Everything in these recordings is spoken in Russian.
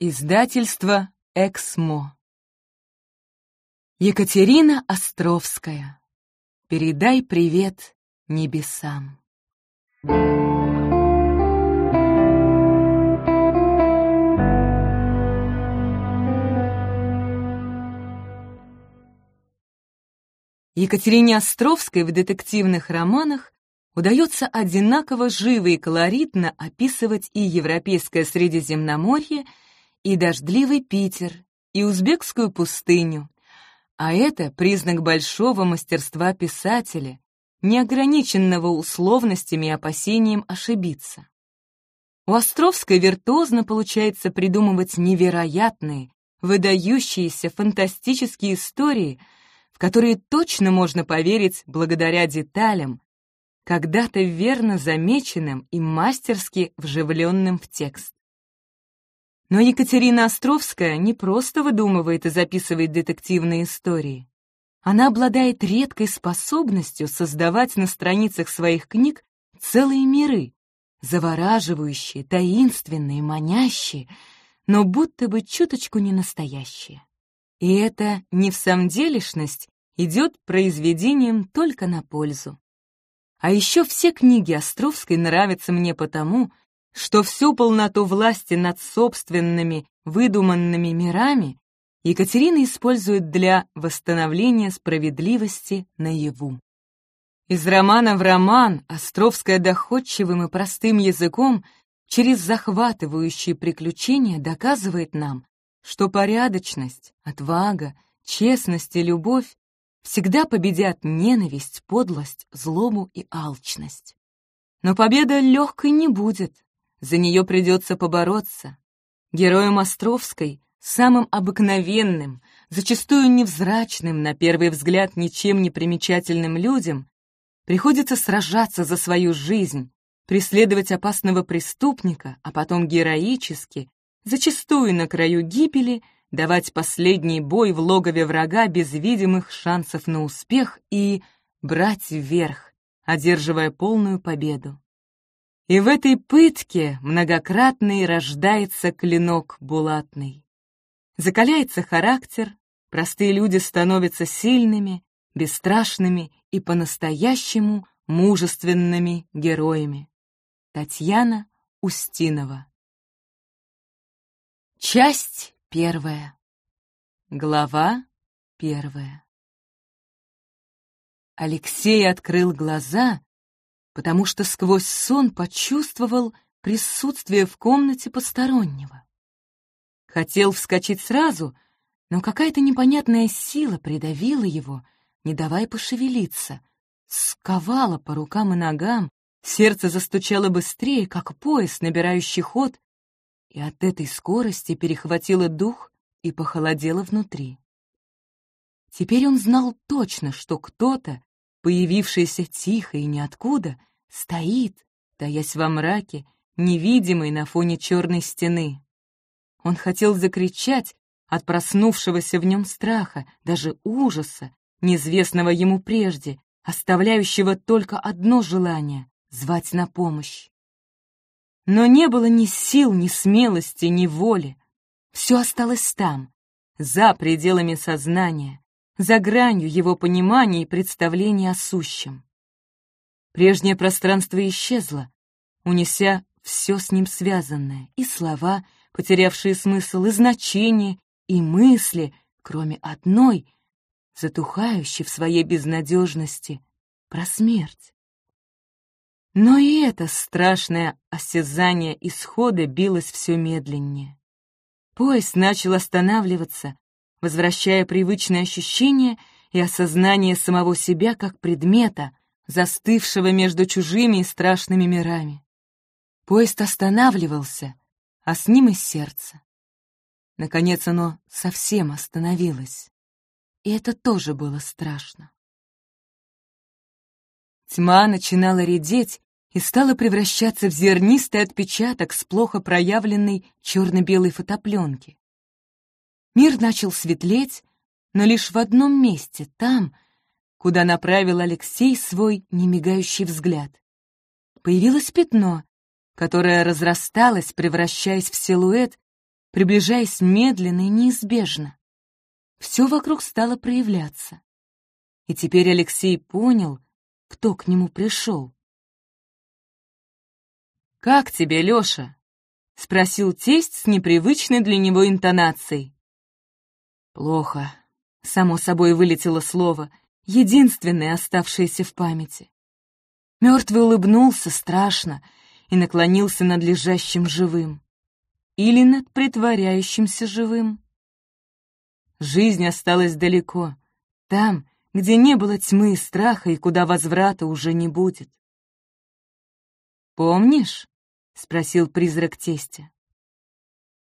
Издательство «Эксмо». Екатерина Островская. Передай привет небесам. Екатерине Островской в детективных романах удается одинаково живо и колоритно описывать и европейское Средиземноморье, дождливый Питер, и узбекскую пустыню. А это признак большого мастерства писателя, не ограниченного условностями и опасением ошибиться. У Островской виртуозно получается придумывать невероятные, выдающиеся фантастические истории, в которые точно можно поверить благодаря деталям, когда-то верно замеченным и мастерски вживленным в текст. Но Екатерина Островская не просто выдумывает и записывает детективные истории. Она обладает редкой способностью создавать на страницах своих книг целые миры, завораживающие, таинственные, манящие, но будто бы чуточку не настоящие. И эта невсамделишность идет произведением только на пользу. А еще все книги Островской нравятся мне потому, что всю полноту власти над собственными выдуманными мирами Екатерина использует для восстановления справедливости наяву. Из романа в роман Островская доходчивым и простым языком через захватывающие приключения доказывает нам, что порядочность, отвага, честность и любовь всегда победят ненависть, подлость, злобу и алчность. Но победа легкой не будет, за нее придется побороться. Героем Островской, самым обыкновенным, зачастую невзрачным, на первый взгляд ничем не примечательным людям, приходится сражаться за свою жизнь, преследовать опасного преступника, а потом героически, зачастую на краю гибели, давать последний бой в логове врага без видимых шансов на успех и брать вверх, одерживая полную победу. И в этой пытке многократный рождается клинок булатный. Закаляется характер, простые люди становятся сильными, бесстрашными и по-настоящему мужественными героями. Татьяна Устинова Часть первая. Глава первая. Алексей открыл глаза потому что сквозь сон почувствовал присутствие в комнате постороннего. Хотел вскочить сразу, но какая-то непонятная сила придавила его, не давая пошевелиться, сковала по рукам и ногам, сердце застучало быстрее, как поезд, набирающий ход, и от этой скорости перехватило дух и похолодело внутри. Теперь он знал точно, что кто-то, появившийся тихо и ниоткуда, Стоит, таясь во мраке, невидимый на фоне черной стены. Он хотел закричать от проснувшегося в нем страха, даже ужаса, неизвестного ему прежде, оставляющего только одно желание — звать на помощь. Но не было ни сил, ни смелости, ни воли. Все осталось там, за пределами сознания, за гранью его понимания и представления о сущем. Прежнее пространство исчезло, унеся все с ним связанное, и слова, потерявшие смысл, и значение, и мысли, кроме одной, затухающей в своей безнадежности, про смерть. Но и это страшное осязание исхода билось все медленнее. Поезд начал останавливаться, возвращая привычное ощущение и осознание самого себя как предмета, застывшего между чужими и страшными мирами. Поезд останавливался, а с ним и сердце. Наконец оно совсем остановилось, и это тоже было страшно. Тьма начинала редеть и стала превращаться в зернистый отпечаток с плохо проявленной черно-белой фотопленки. Мир начал светлеть, но лишь в одном месте, там — куда направил Алексей свой немигающий взгляд. Появилось пятно, которое разрасталось, превращаясь в силуэт, приближаясь медленно и неизбежно. Все вокруг стало проявляться. И теперь Алексей понял, кто к нему пришел. «Как тебе, Лёша?» — спросил тесть с непривычной для него интонацией. «Плохо», — само собой вылетело слово, единственное оставшееся в памяти. Мертвый улыбнулся страшно и наклонился над лежащим живым. Или над притворяющимся живым. Жизнь осталась далеко, там, где не было тьмы и страха и куда возврата уже не будет. «Помнишь?» — спросил призрак тестя.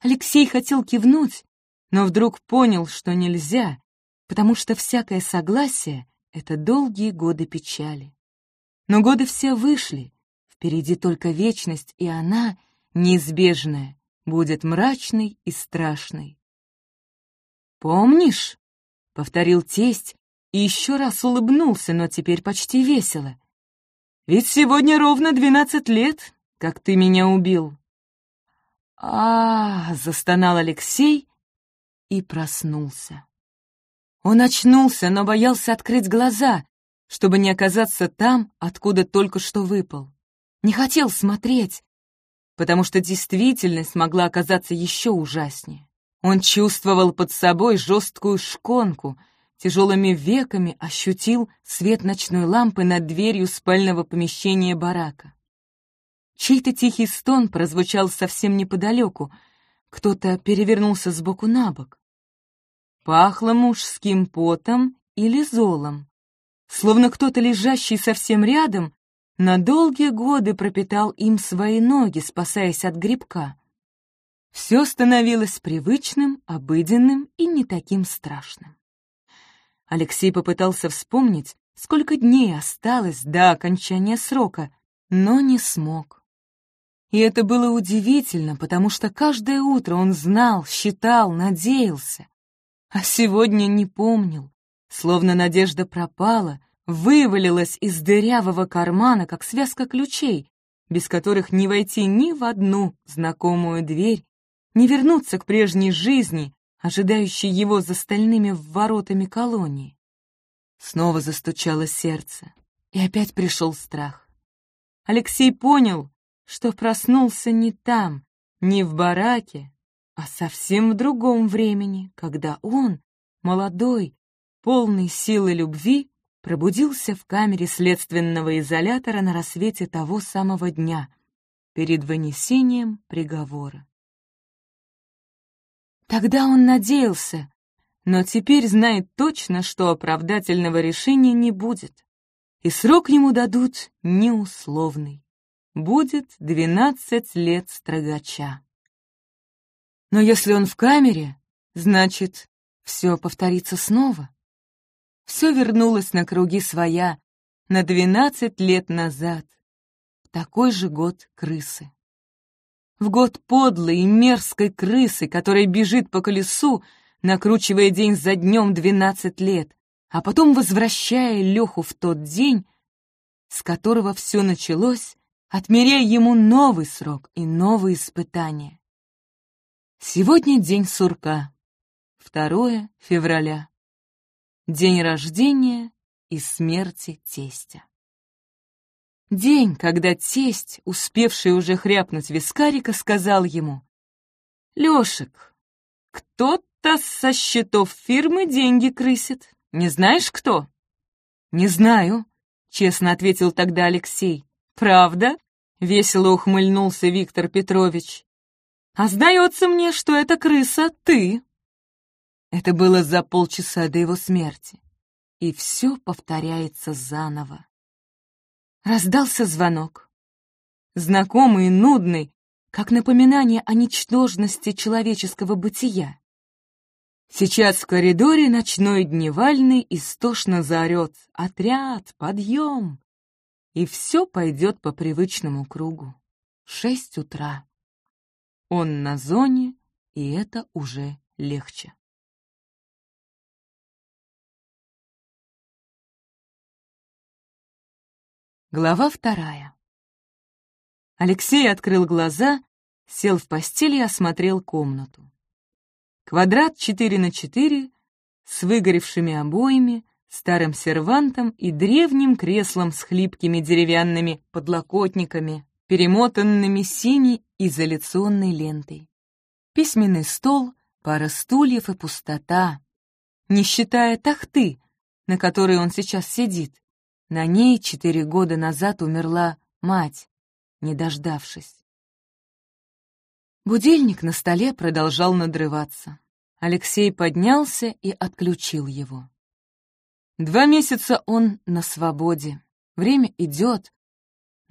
Алексей хотел кивнуть, но вдруг понял, что нельзя, потому что всякое согласие — это долгие годы печали. Но годы все вышли, впереди только вечность, и она, неизбежная, будет мрачной и страшной. «Помнишь?» — повторил тесть и еще раз улыбнулся, но теперь почти весело. Ведь сегодня ровно двенадцать лет, как ты меня убил. А, -а, -а застонал Алексей и проснулся. Он очнулся, но боялся открыть глаза, чтобы не оказаться там, откуда только что выпал. Не хотел смотреть, потому что действительность могла оказаться еще ужаснее. Он чувствовал под собой жесткую шконку — тяжелыми веками ощутил свет ночной лампы над дверью спального помещения барака. Чей-то тихий стон прозвучал совсем неподалеку, кто-то перевернулся сбоку на бок. Пахло мужским потом или золом, словно кто-то, лежащий совсем рядом, на долгие годы пропитал им свои ноги, спасаясь от грибка. Все становилось привычным, обыденным и не таким страшным. Алексей попытался вспомнить, сколько дней осталось до окончания срока, но не смог. И это было удивительно, потому что каждое утро он знал, считал, надеялся. А сегодня не помнил, словно надежда пропала, вывалилась из дырявого кармана, как связка ключей, без которых не войти ни в одну знакомую дверь, не вернуться к прежней жизни, ожидающий его за стальными воротами колонии. Снова застучало сердце, и опять пришел страх. Алексей понял, что проснулся не там, не в бараке, а совсем в другом времени, когда он, молодой, полный силы любви, пробудился в камере следственного изолятора на рассвете того самого дня, перед вынесением приговора. Тогда он надеялся, но теперь знает точно, что оправдательного решения не будет, и срок ему дадут неусловный. Будет двенадцать лет строгача. Но если он в камере, значит, все повторится снова. Все вернулось на круги своя, на двенадцать лет назад, в такой же год крысы в год подлой и мерзкой крысы, которая бежит по колесу, накручивая день за днем двенадцать лет, а потом возвращая Леху в тот день, с которого все началось, отмеряя ему новый срок и новые испытания. Сегодня день сурка, 2 февраля, день рождения и смерти тестя. День, когда тесть, успевший уже хряпнуть вискарика, сказал ему, «Лешек, кто-то со счетов фирмы деньги крысит. Не знаешь, кто?» «Не знаю», — честно ответил тогда Алексей. «Правда?» — весело ухмыльнулся Виктор Петрович. «А сдается мне, что эта крыса ты». Это было за полчаса до его смерти. И все повторяется заново. Раздался звонок. Знакомый и нудный, как напоминание о ничтожности человеческого бытия. Сейчас в коридоре ночной дневальный истошно заорет «Отряд! Подъем!» И все пойдет по привычному кругу. Шесть утра. Он на зоне, и это уже легче. Глава вторая. Алексей открыл глаза, сел в постели и осмотрел комнату. Квадрат 4 на 4 с выгоревшими обоями, старым сервантом и древним креслом с хлипкими деревянными подлокотниками, перемотанными синей изоляционной лентой. Письменный стол, пара стульев и пустота, не считая тахты, на которой он сейчас сидит. На ней четыре года назад умерла мать, не дождавшись. Будильник на столе продолжал надрываться. Алексей поднялся и отключил его. Два месяца он на свободе. Время идет,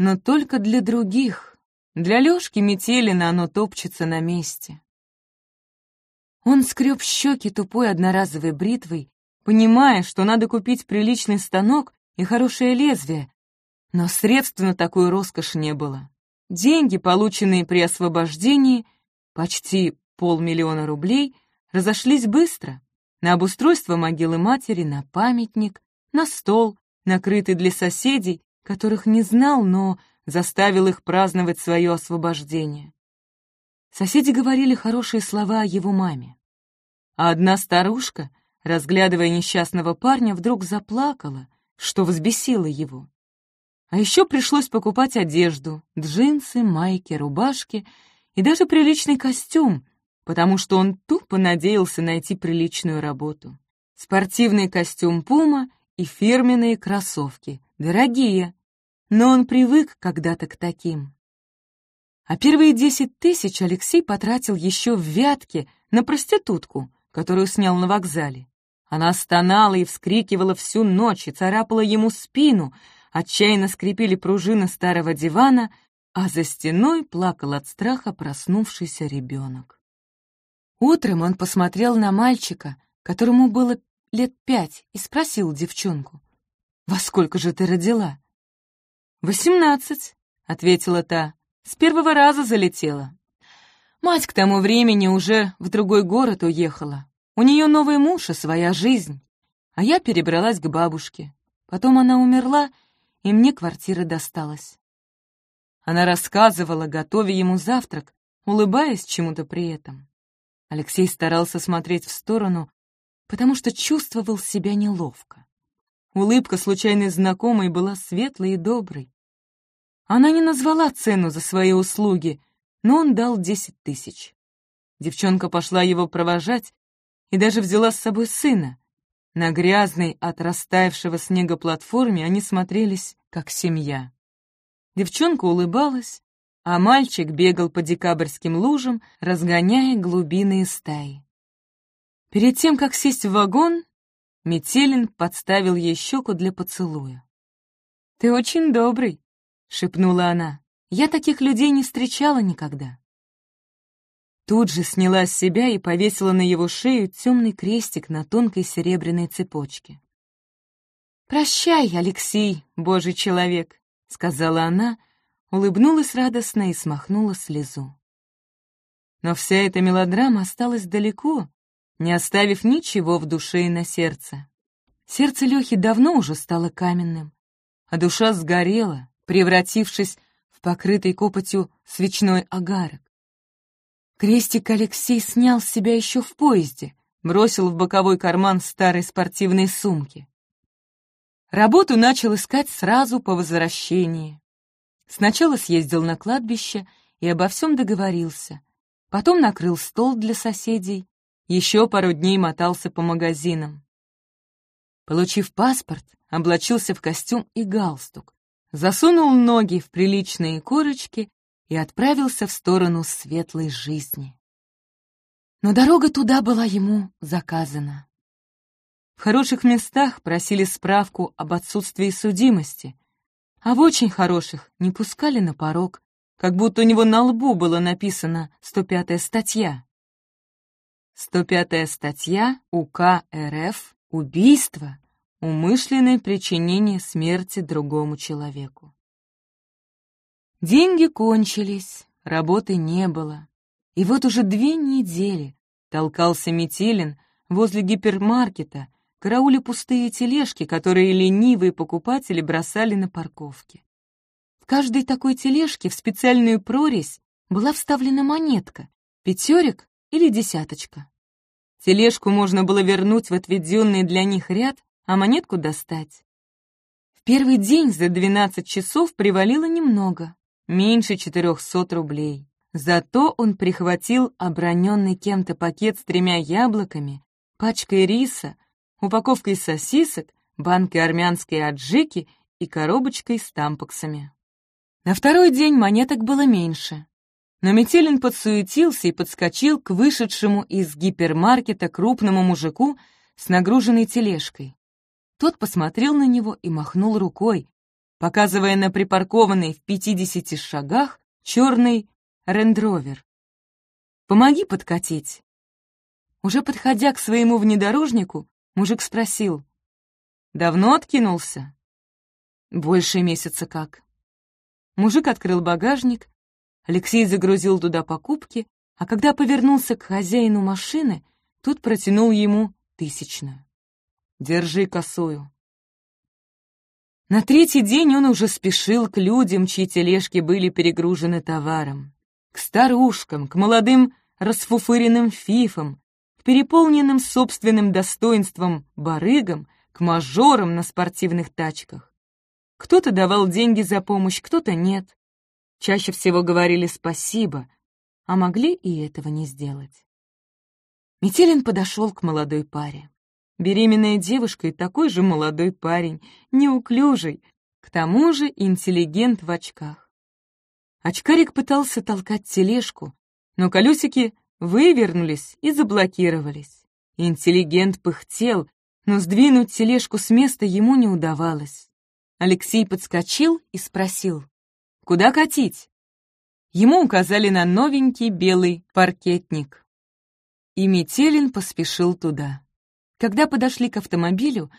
но только для других. Для Лёшки Метелина оно топчется на месте. Он скреб щеки тупой одноразовой бритвой, понимая, что надо купить приличный станок и хорошее лезвие, но средств на такую роскошь не было. Деньги, полученные при освобождении, почти полмиллиона рублей, разошлись быстро. На обустройство могилы матери, на памятник, на стол, накрытый для соседей, которых не знал, но заставил их праздновать свое освобождение. Соседи говорили хорошие слова о его маме. А одна старушка, разглядывая несчастного парня, вдруг заплакала, что взбесило его. А еще пришлось покупать одежду, джинсы, майки, рубашки и даже приличный костюм, потому что он тупо надеялся найти приличную работу. Спортивный костюм «Пума» и фирменные кроссовки, дорогие, но он привык когда-то к таким. А первые десять тысяч Алексей потратил еще в Вятке на проститутку, которую снял на вокзале. Она стонала и вскрикивала всю ночь и царапала ему спину, отчаянно скрипели пружины старого дивана, а за стеной плакал от страха проснувшийся ребенок. Утром он посмотрел на мальчика, которому было лет пять, и спросил девчонку, «Во сколько же ты родила?» «Восемнадцать», — ответила та, — «с первого раза залетела». Мать к тому времени уже в другой город уехала. У нее новый муж и своя жизнь. А я перебралась к бабушке. Потом она умерла, и мне квартира досталась. Она рассказывала, готовя ему завтрак, улыбаясь чему-то при этом. Алексей старался смотреть в сторону, потому что чувствовал себя неловко. Улыбка случайной знакомой была светлой и доброй. Она не назвала цену за свои услуги, но он дал десять тысяч. Девчонка пошла его провожать и даже взяла с собой сына. На грязной от растаявшего снега платформе они смотрелись как семья. Девчонка улыбалась, а мальчик бегал по декабрьским лужам, разгоняя глубины стаи. Перед тем, как сесть в вагон, Метелин подставил ей щеку для поцелуя. «Ты очень добрый», — шепнула она. «Я таких людей не встречала никогда». Тут же сняла с себя и повесила на его шею темный крестик на тонкой серебряной цепочке. «Прощай, Алексей, божий человек», — сказала она, улыбнулась радостно и смахнула слезу. Но вся эта мелодрама осталась далеко, не оставив ничего в душе и на сердце. Сердце Лехи давно уже стало каменным, а душа сгорела, превратившись в покрытый копотью свечной агарок. Крестик Алексей снял с себя еще в поезде, бросил в боковой карман старой спортивной сумки. Работу начал искать сразу по возвращении. Сначала съездил на кладбище и обо всем договорился. Потом накрыл стол для соседей, еще пару дней мотался по магазинам. Получив паспорт, облачился в костюм и галстук, засунул ноги в приличные корочки и отправился в сторону светлой жизни. Но дорога туда была ему заказана. В хороших местах просили справку об отсутствии судимости, а в очень хороших не пускали на порог, как будто у него на лбу было написано 105-я статья. 105-я статья УК РФ «Убийство. Умышленное причинение смерти другому человеку». Деньги кончились, работы не было. И вот уже две недели толкался Метелин возле гипермаркета, караули пустые тележки, которые ленивые покупатели бросали на парковке. В каждой такой тележке в специальную прорезь была вставлена монетка, пятерик или десяточка. Тележку можно было вернуть в отведенный для них ряд, а монетку достать. В первый день за 12 часов привалило немного, меньше 400 рублей. Зато он прихватил оброненный кем-то пакет с тремя яблоками, пачкой риса, упаковкой сосисок, банкой армянской аджики и коробочкой с тампоксами. На второй день монеток было меньше. Но Метелин подсуетился и подскочил к вышедшему из гипермаркета крупному мужику с нагруженной тележкой. Тот посмотрел на него и махнул рукой, показывая на припаркованный в пятидесяти шагах черный рендровер. «Помоги подкатить». Уже подходя к своему внедорожнику, мужик спросил. «Давно откинулся?» «Больше месяца как». Мужик открыл багажник, Алексей загрузил туда покупки, а когда повернулся к хозяину машины, тот протянул ему тысячную. «Держи косую». На третий день он уже спешил к людям, чьи тележки были перегружены товаром. К старушкам, к молодым расфуфыренным фифам, к переполненным собственным достоинством барыгам, к мажорам на спортивных тачках. Кто-то давал деньги за помощь, кто-то нет. Чаще всего говорили «спасибо», а могли и этого не сделать. Метелин подошел к молодой паре. Беременная девушка и такой же молодой парень, неуклюжий, к тому же интеллигент в очках. Очкарик пытался толкать тележку, но колесики вывернулись и заблокировались. Интеллигент пыхтел, но сдвинуть тележку с места ему не удавалось. Алексей подскочил и спросил. Куда катить? Ему указали на новенький белый паркетник. И Метелин поспешил туда. Когда подошли к автомобилю,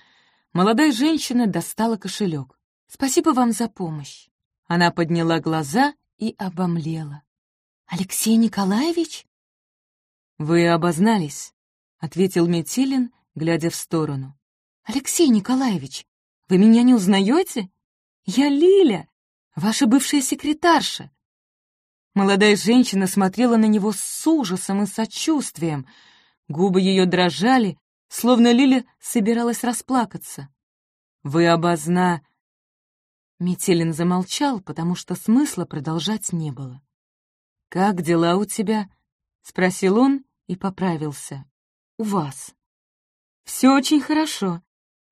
молодая женщина достала кошелек. «Спасибо вам за помощь». Она подняла глаза и обомлела. «Алексей Николаевич?» «Вы обознались», — ответил Метелин, глядя в сторону. «Алексей Николаевич, вы меня не узнаете? Я Лиля, Ваша бывшая секретарша!» Молодая женщина смотрела на него с ужасом и сочувствием. Губы ее дрожали, словно Лиля собиралась расплакаться. «Вы обозна...» Метелин замолчал, потому что смысла продолжать не было. «Как дела у тебя?» — спросил он и поправился. «У вас». «Все очень хорошо.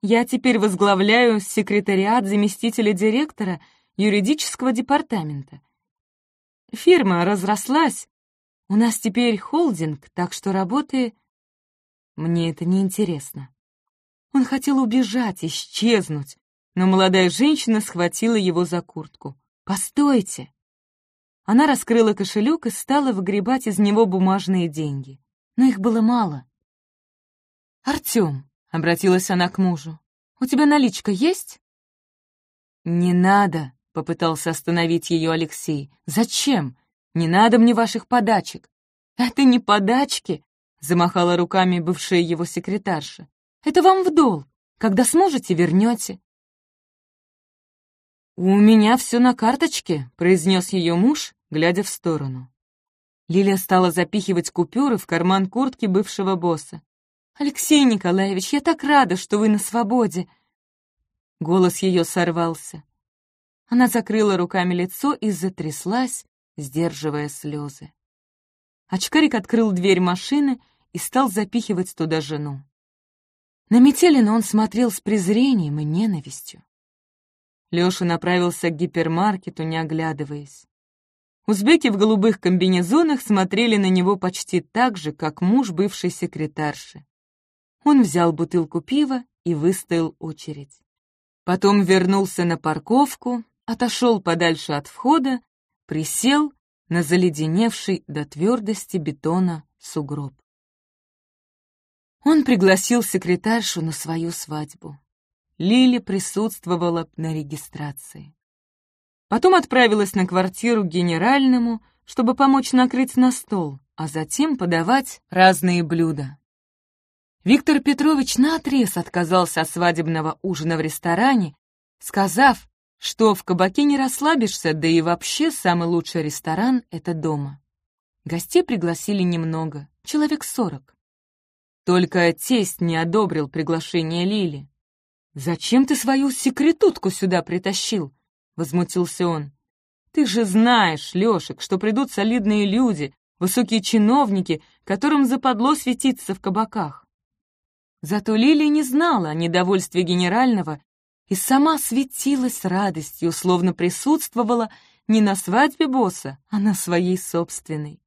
Я теперь возглавляю секретариат заместителя директора — юридического департамента. Фирма разрослась. У нас теперь холдинг, так что работы... Мне это не интересно. Он хотел убежать, исчезнуть, но молодая женщина схватила его за куртку. «Постойте!» Она раскрыла кошелек и стала выгребать из него бумажные деньги. Но их было мало. «Артем», — обратилась она к мужу, — «у тебя наличка есть?» «Не надо», — попытался остановить ее Алексей. «Зачем? Не надо мне ваших подачек». «Это не подачки», — замахала руками бывшая его секретарша. «Это вам в долг. Когда сможете, вернете». «У меня все на карточке», — произнес ее муж, глядя в сторону. Лилия стала запихивать купюры в карман куртки бывшего босса. «Алексей Николаевич, я так рада, что вы на свободе!» Голос ее сорвался. Она закрыла руками лицо и затряслась, сдерживая слезы. Очкарик открыл дверь машины и стал запихивать туда жену. На Метелина он смотрел с презрением и ненавистью. Лёша направился к гипермаркету, не оглядываясь. Узбеки в голубых комбинезонах смотрели на него почти так же, как муж бывшей секретарши. Он взял бутылку пива и выстоял очередь. Потом вернулся на парковку, отошел подальше от входа, присел на заледеневший до твердости бетона сугроб. Он пригласил секретаршу на свою свадьбу. Лили присутствовала на регистрации. Потом отправилась на квартиру к генеральному, чтобы помочь накрыть на стол, а затем подавать разные блюда. Виктор Петрович наотрез отказался от свадебного ужина в ресторане, сказав, что в кабаке не расслабишься, да и вообще самый лучший ресторан — это дома. Гостей пригласили немного, человек сорок. Только тесть не одобрил приглашение Лили. «Зачем ты свою секретутку сюда притащил?» — возмутился он. «Ты же знаешь, Лешек, что придут солидные люди, высокие чиновники, которым западло светиться в кабаках». Зато Лили не знала о недовольстве генерального и сама светилась радостью, словно присутствовала не на свадьбе босса, а на своей собственной.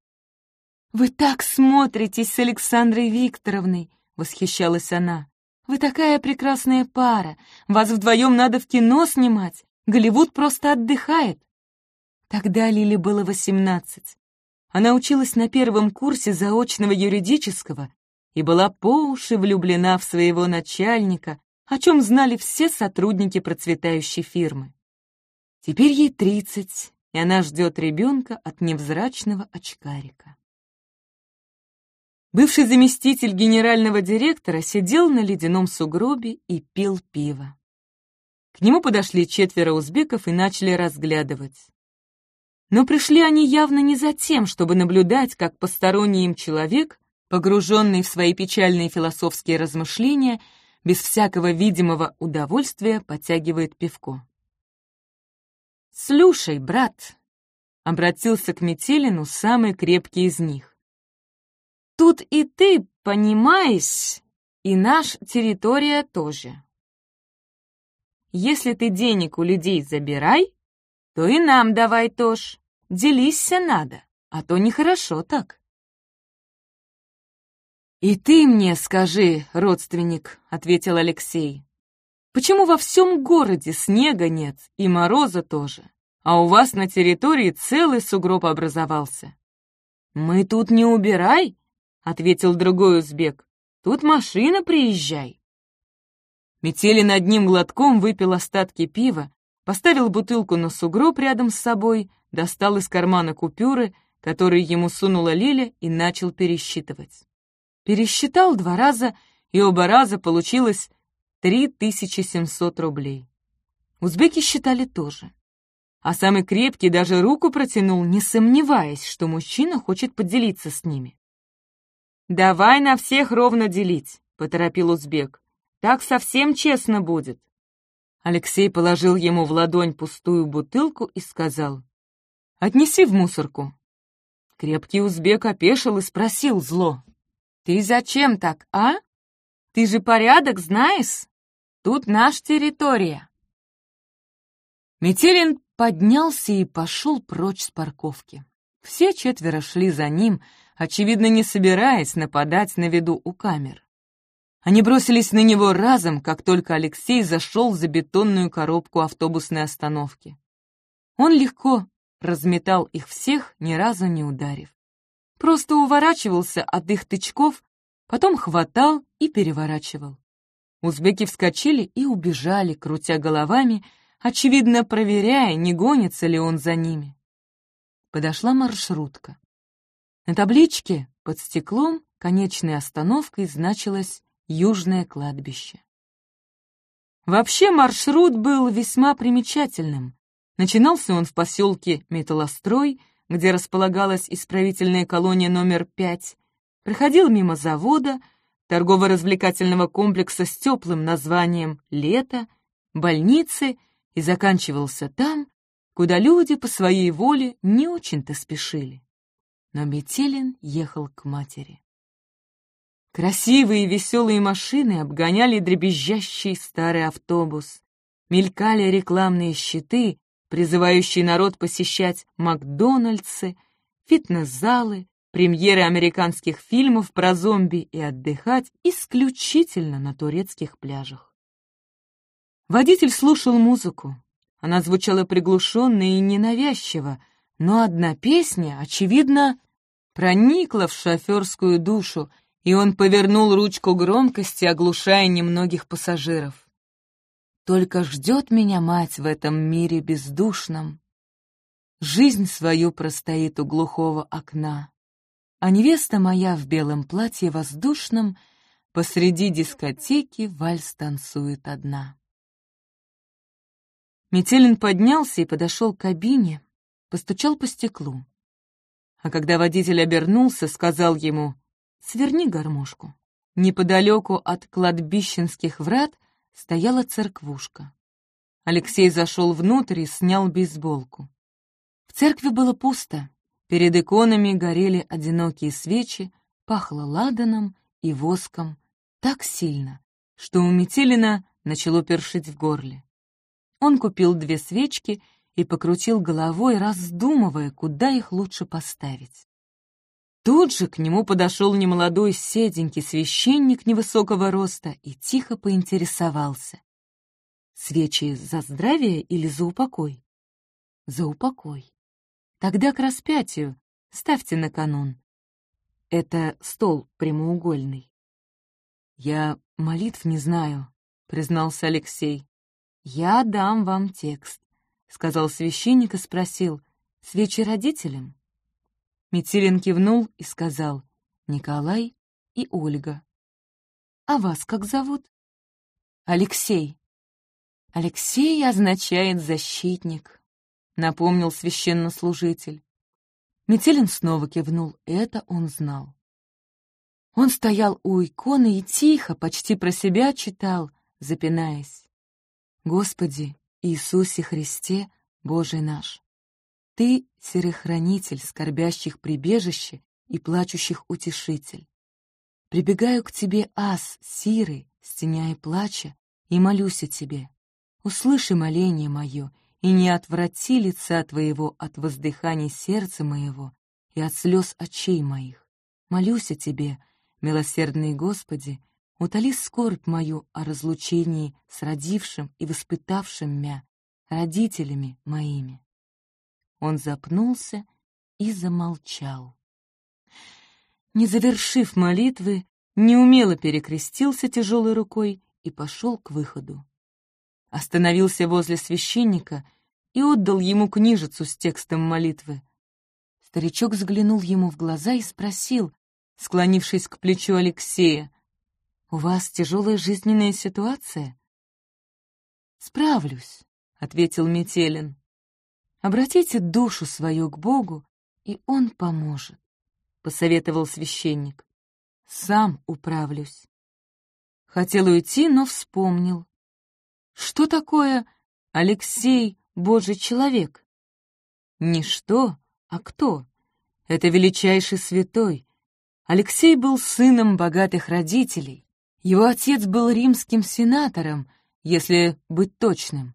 «Вы так смотритесь с Александрой Викторовной!» — восхищалась она. «Вы такая прекрасная пара! Вас вдвоем надо в кино снимать! Голливуд просто отдыхает!» Тогда Лиле было восемнадцать. Она училась на первом курсе заочного юридического и была по уши влюблена в своего начальника, о чем знали все сотрудники процветающей фирмы. Теперь ей тридцать, и она ждет ребенка от невзрачного очкарика. Бывший заместитель генерального директора сидел на ледяном сугробе и пил пиво. К нему подошли четверо узбеков и начали разглядывать. Но пришли они явно не за тем, чтобы наблюдать, как посторонний им человек, погруженный в свои печальные философские размышления, без всякого видимого удовольствия подтягивает пивко. «Слушай, брат», — обратился к Метелину самый крепкий из них, Тут и ты понимаешь, и наша территория тоже. Если ты денег у людей забирай, то и нам давай тоже. Делися надо, а то нехорошо так. «И ты мне скажи, родственник», — ответил Алексей, «почему во всем городе снега нет и мороза тоже, а у вас на территории целый сугроб образовался? Мы тут не убирай, ответил другой узбек. «Тут машина приезжай». Метелин одним глотком выпил остатки пива, поставил бутылку на сугроб рядом с собой, достал из кармана купюры, которые ему сунула Лиля, и начал пересчитывать. Пересчитал два раза, и оба раза получилось 3700 рублей. Узбеки считали тоже. А самый крепкий даже руку протянул, не сомневаясь, что мужчина хочет поделиться с ними. «Давай на всех ровно делить», — поторопил узбек. «Так совсем честно будет». Алексей положил ему в ладонь пустую бутылку и сказал. «Отнеси в мусорку». Крепкий узбек опешил и спросил зло. «Ты зачем так, а? Ты же порядок знаешь? Тут наша территория». Метелин поднялся и пошел прочь с парковки. Все четверо шли за ним, очевидно, не собираясь нападать на виду у камер. Они бросились на него разом, как только Алексей зашел за бетонную коробку автобусной остановки. Он легко разметал их всех, ни разу не ударив. Просто уворачивался от их тычков, потом хватал и переворачивал. Узбеки вскочили и убежали, крутя головами, очевидно, проверяя, не гонится ли он за ними. Подошла маршрутка. На табличке под стеклом конечной остановкой значилось «Южное кладбище». Вообще маршрут был весьма примечательным. Начинался он в поселке Металлострой, где располагалась исправительная колония номер 5, проходил мимо завода, торгово-развлекательного комплекса с теплым названием «Лето», больницы и заканчивался там, куда люди по своей воле не очень-то спешили но Метелин ехал к матери. Красивые и веселые машины обгоняли дребезжащий старый автобус. Мелькали рекламные щиты, призывающие народ посещать Макдональдсы, фитнес-залы, премьеры американских фильмов про зомби и отдыхать исключительно на турецких пляжах. Водитель слушал музыку. Она звучала приглушенно и ненавязчиво, но одна песня, очевидно, проникла в шоферскую душу, и он повернул ручку громкости, оглушая немногих пассажиров. «Только ждет меня мать в этом мире бездушном. Жизнь свою простоит у глухого окна, а невеста моя в белом платье воздушном посреди дискотеки вальс танцует одна». Метелин поднялся и подошел к кабине, постучал по стеклу а когда водитель обернулся, сказал ему «Сверни гармошку». Неподалеку от кладбищенских врат стояла церквушка. Алексей зашел внутрь и снял бейсболку. В церкви было пусто. Перед иконами горели одинокие свечи, пахло ладаном и воском так сильно, что у Метелина начало першить в горле. Он купил две свечки и покрутил головой, раздумывая, куда их лучше поставить. Тут же к нему подошел немолодой седенький священник невысокого роста и тихо поинтересовался. «Свечи за здравие или за упокой?» «За упокой. Тогда к распятию ставьте на канун. Это стол прямоугольный». «Я молитв не знаю», — признался Алексей. «Я дам вам текст», — сказал священник и спросил, «свечи родителям?» Метелин кивнул и сказал «Николай и Ольга». «А вас как зовут?» «Алексей». «Алексей означает «защитник», — напомнил священнослужитель. Метелин снова кивнул, это он знал. Он стоял у иконы и тихо, почти про себя читал, запинаясь. «Господи, Иисусе Христе, Божий наш, ты — серохранитель скорбящих прибежище и плачущих утешитель. Прибегаю к тебе, ас, сиры, стеняя плача, и молюсь о тебе. Услыши моление мое, и не отврати лица твоего от воздыханий сердца моего и от слез очей моих. Молюсь о тебе, милосердный Господи, утоли скорбь мою о разлучении с родившим и воспитавшим мя, родителями моими. Он запнулся и замолчал. Не завершив молитвы, неумело перекрестился тяжелой рукой и пошел к выходу. Остановился возле священника и отдал ему книжицу с текстом молитвы. Старичок взглянул ему в глаза и спросил, склонившись к плечу Алексея, «У вас тяжелая жизненная ситуация?» «Справлюсь», — ответил Метелин. Обратите душу свою к Богу, и Он поможет, — посоветовал священник. Сам управлюсь. Хотел уйти, но вспомнил. Что такое Алексей, Божий человек? Не что, а кто? Это величайший святой. Алексей был сыном богатых родителей. Его отец был римским сенатором, если быть точным.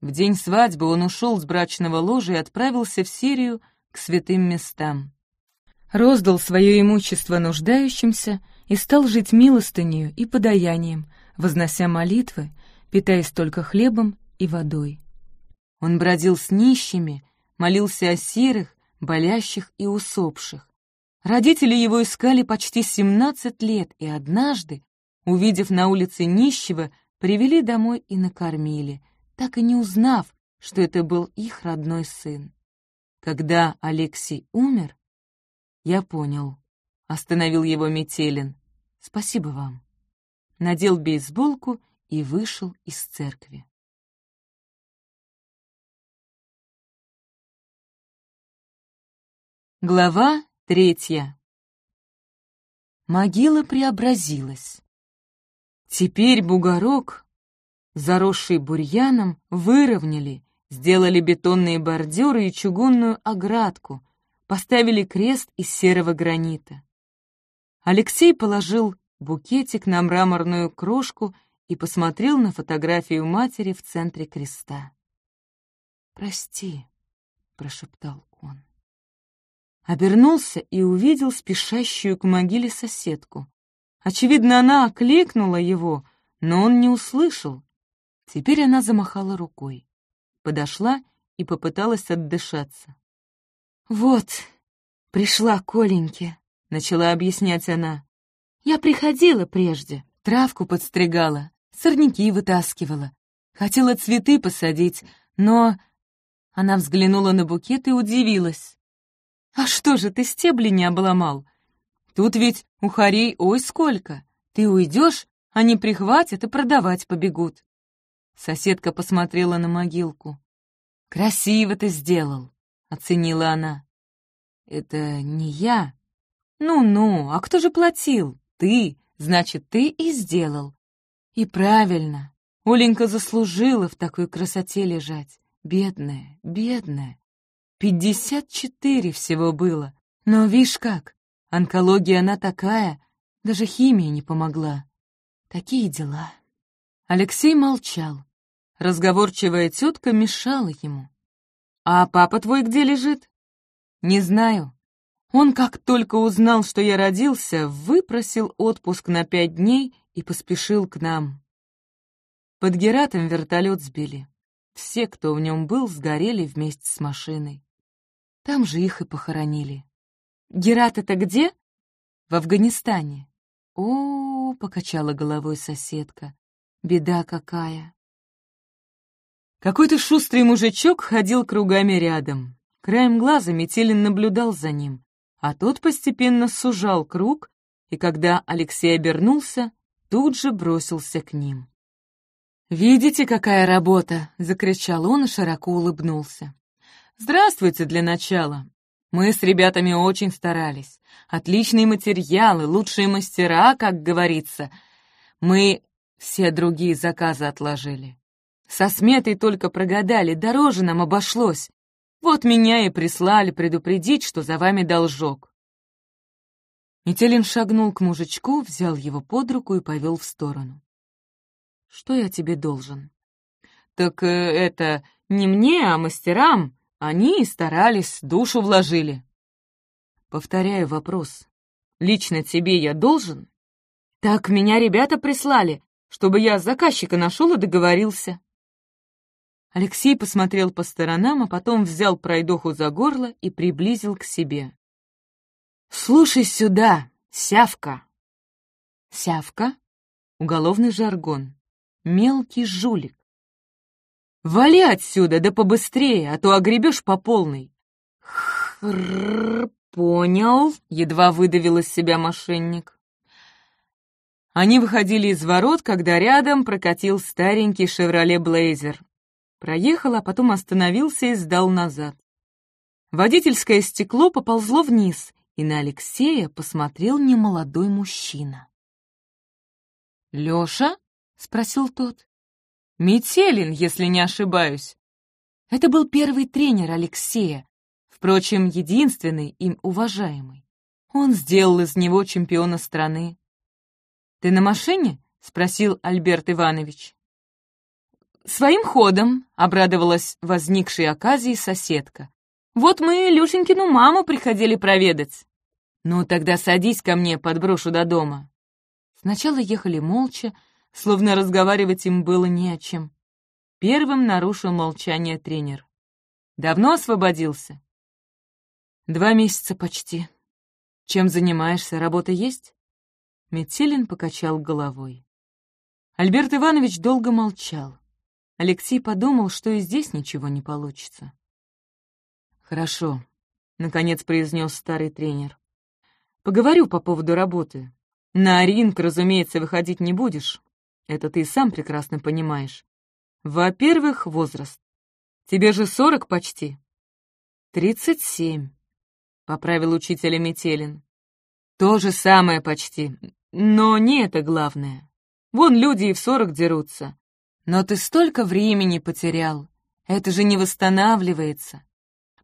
В день свадьбы он ушел с брачного ложа и отправился в Сирию к святым местам. Роздал свое имущество нуждающимся и стал жить милостынью и подаянием, вознося молитвы, питаясь только хлебом и водой. Он бродил с нищими, молился о сирых, болящих и усопших. Родители его искали почти семнадцать лет, и однажды, увидев на улице нищего, привели домой и накормили, так и не узнав, что это был их родной сын. Когда Алексей умер, я понял. Остановил его Метелин. Спасибо вам. Надел бейсболку и вышел из церкви. Глава третья. Могила преобразилась. Теперь бугорок заросший бурьяном, выровняли, сделали бетонные бордюры и чугунную оградку, поставили крест из серого гранита. Алексей положил букетик на мраморную крошку и посмотрел на фотографию матери в центре креста. «Прости», — прошептал он. Обернулся и увидел спешащую к могиле соседку. Очевидно, она окликнула его, но он не услышал, Теперь она замахала рукой, подошла и попыталась отдышаться. «Вот, пришла Коленьке», — начала объяснять она. «Я приходила прежде, травку подстригала, сорняки вытаскивала, хотела цветы посадить, но...» Она взглянула на букет и удивилась. «А что же, ты стебли не обломал? Тут ведь ухарей ой сколько! Ты уйдешь, они прихватят и продавать побегут. Соседка посмотрела на могилку. «Красиво ты сделал», — оценила она. «Это не я». «Ну-ну, а кто же платил? Ты, значит, ты и сделал. И правильно. Оленька заслужила в такой красоте лежать. Бедная, бедная. Пятьдесят четыре всего было. Но вишь как, онкология она такая, даже химия не помогла. Такие дела. Алексей молчал. Разговорчивая тетка мешала ему. «А папа твой где лежит?» «Не знаю. Он, как только узнал, что я родился, выпросил отпуск на пять дней и поспешил к нам. Под Гератом вертолет сбили. Все, кто в нем был, сгорели вместе с машиной. Там же их и похоронили. Герат это где? В Афганистане. О, покачала головой соседка. Беда какая. Какой-то шустрый мужичок ходил кругами рядом. Краем глаза Метелин наблюдал за ним, а тот постепенно сужал круг, и когда Алексей обернулся, тут же бросился к ним. «Видите, какая работа!» — закричал он и широко улыбнулся. «Здравствуйте для начала. Мы с ребятами очень старались. Отличные материалы, лучшие мастера, как говорится. Мы все другие заказы отложили. Со сметой только прогадали, дороже нам обошлось. Вот меня и прислали предупредить, что за вами должок. Метелин шагнул к мужичку, взял его под руку и повел в сторону. «Что я тебе должен?» «Так э, это не мне, а мастерам. Они и старались, душу вложили». Повторяю вопрос. «Лично тебе я должен?» «Так меня ребята прислали, чтобы я заказчика нашел и договорился». Алексей посмотрел по сторонам, а потом взял пройдоху за горло и приблизил к себе. «Слушай сюда, сявка!» «Сявка?» — уголовный жаргон. «Мелкий жулик». «Вали отсюда, да побыстрее, а то огребешь по полной». «Хрррр, понял», — едва выдавил из себя мошенник. Они выходили из ворот, когда рядом прокатил старенький «Шевроле Блейзер», Проехал, а потом остановился и сдал назад. Водительское стекло поползло вниз, и на Алексея посмотрел немолодой мужчина. «Лёша?» — спросил тот. «Метелин, если не ошибаюсь». Это был первый тренер Алексея, впрочем, единственный им уважаемый. Он сделал из него чемпиона страны. «Ты на машине?» — спросил Альберт Иванович. «Своим ходом», — обрадовалась возникшей оказии соседка. «Вот мы Люшенькину маму приходили проведать». «Ну, тогда садись ко мне, подброшу до дома». Сначала ехали молча, словно разговаривать им было не о чем. Первым нарушил молчание тренер. «Давно освободился?» «Два месяца почти. Чем занимаешься? Работа есть?» Метелин покачал головой. Альберт Иванович долго молчал. Алексей подумал, что и здесь ничего не получится. «Хорошо», — наконец произнес старый тренер. «Поговорю по поводу работы. На ринг, разумеется, выходить не будешь. Это ты сам прекрасно понимаешь. Во-первых, возраст. Тебе же сорок почти». «Тридцать семь», — поправил учителя Метелин. «То же самое почти, но не это главное. Вон люди и в сорок дерутся. Но ты столько времени потерял. Это же не восстанавливается.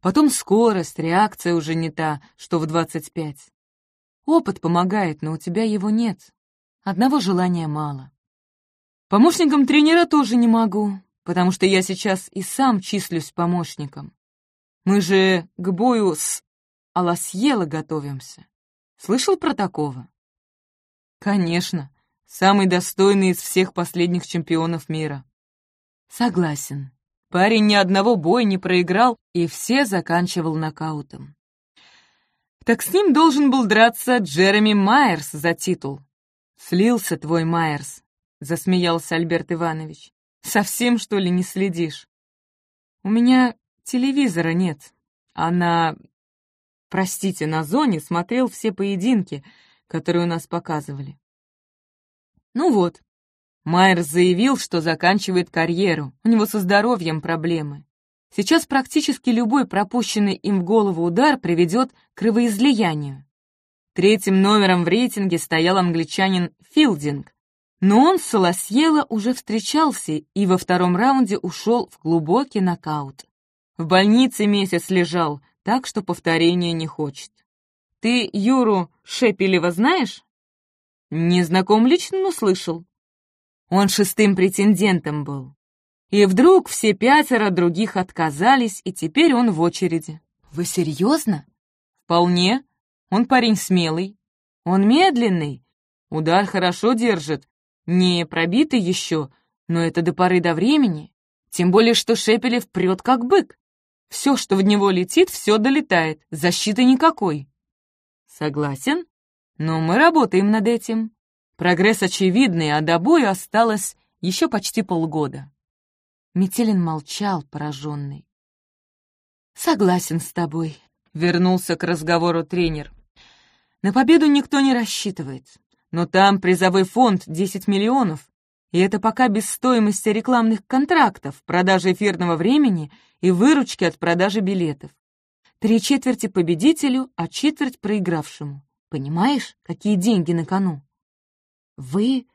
Потом скорость, реакция уже не та, что в двадцать пять. Опыт помогает, но у тебя его нет. Одного желания мало. Помощником тренера тоже не могу, потому что я сейчас и сам числюсь помощником. Мы же к бою с Аласьела готовимся. Слышал про такого? Конечно. Самый достойный из всех последних чемпионов мира. Согласен. Парень ни одного боя не проиграл, и все заканчивал нокаутом. Так с ним должен был драться Джереми Майерс за титул. «Слился твой Майерс», — засмеялся Альберт Иванович. «Совсем, что ли, не следишь?» «У меня телевизора нет, а на... Простите, на зоне смотрел все поединки, которые у нас показывали. Ну вот, Майерс заявил, что заканчивает карьеру, у него со здоровьем проблемы. Сейчас практически любой пропущенный им в голову удар приведет к кровоизлиянию. Третьим номером в рейтинге стоял англичанин Филдинг, но он с Солосьело уже встречался и во втором раунде ушел в глубокий нокаут. В больнице месяц лежал, так что повторения не хочет. Ты Юру Шепелева знаешь? Не знаком лично, но слышал. Он шестым претендентом был. И вдруг все пятеро других отказались, и теперь он в очереди. Вы серьезно? Вполне. Он парень смелый. Он медленный. Удар хорошо держит. Не пробитый еще, но это до поры до времени. Тем более, что Шепелев прет как бык. Все, что в него летит, все долетает. Защиты никакой. Согласен. Но мы работаем над этим. Прогресс очевидный, а до боя осталось еще почти полгода. Метелин молчал, пораженный. «Согласен с тобой», — вернулся к разговору тренер. «На победу никто не рассчитывает, но там призовой фонд 10 миллионов, и это пока без стоимости рекламных контрактов, продажи эфирного времени и выручки от продажи билетов. Три четверти победителю, а четверть проигравшему. Понимаешь, какие деньги на кону?» «Вы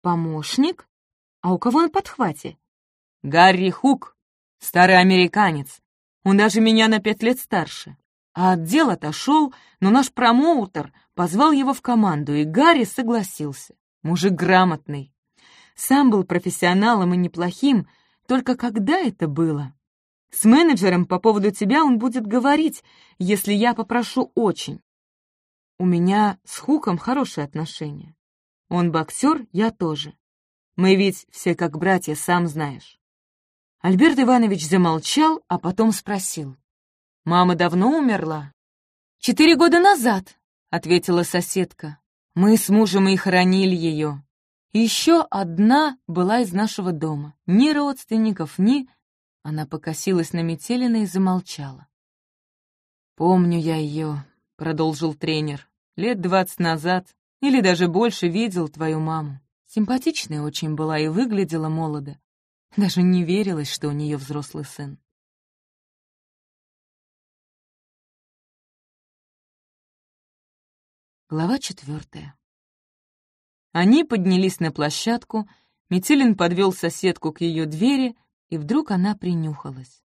помощник? А у кого на подхвате?» «Гарри Хук, старый американец. Он даже меня на пять лет старше. А отдел отошел, но наш промоутер позвал его в команду, и Гарри согласился. Мужик грамотный. Сам был профессионалом и неплохим, только когда это было? С менеджером по поводу тебя он будет говорить, если я попрошу очень. У меня с Хуком хорошие отношения. Он боксер, я тоже. Мы ведь все как братья, сам знаешь. Альберт Иванович замолчал, а потом спросил. «Мама давно умерла?» «Четыре года назад», — ответила соседка. «Мы с мужем и хоронили ее. Еще одна была из нашего дома. Ни родственников, ни...» Она покосилась на Метелина и замолчала. «Помню я ее», — продолжил тренер. «Лет двадцать назад или даже больше видел твою маму. Симпатичная очень была и выглядела молодо. Даже не верилось, что у нее взрослый сын. Глава четвертая. Они поднялись на площадку, Метелин подвел соседку к ее двери, и вдруг она принюхалась.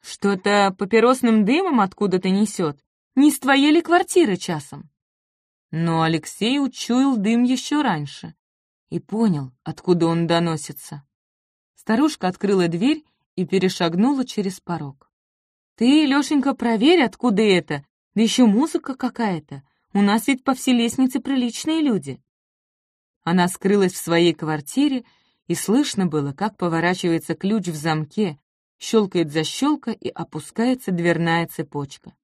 «Что-то папиросным дымом откуда-то несет. Не с твоей ли квартиры часом?» Но Алексей учуял дым еще раньше и понял, откуда он доносится. Старушка открыла дверь и перешагнула через порог. «Ты, Лешенька, проверь, откуда это, да еще музыка какая-то. У нас ведь по всей лестнице приличные люди». Она скрылась в своей квартире, и слышно было, как поворачивается ключ в замке, щелкает защелка и опускается дверная цепочка.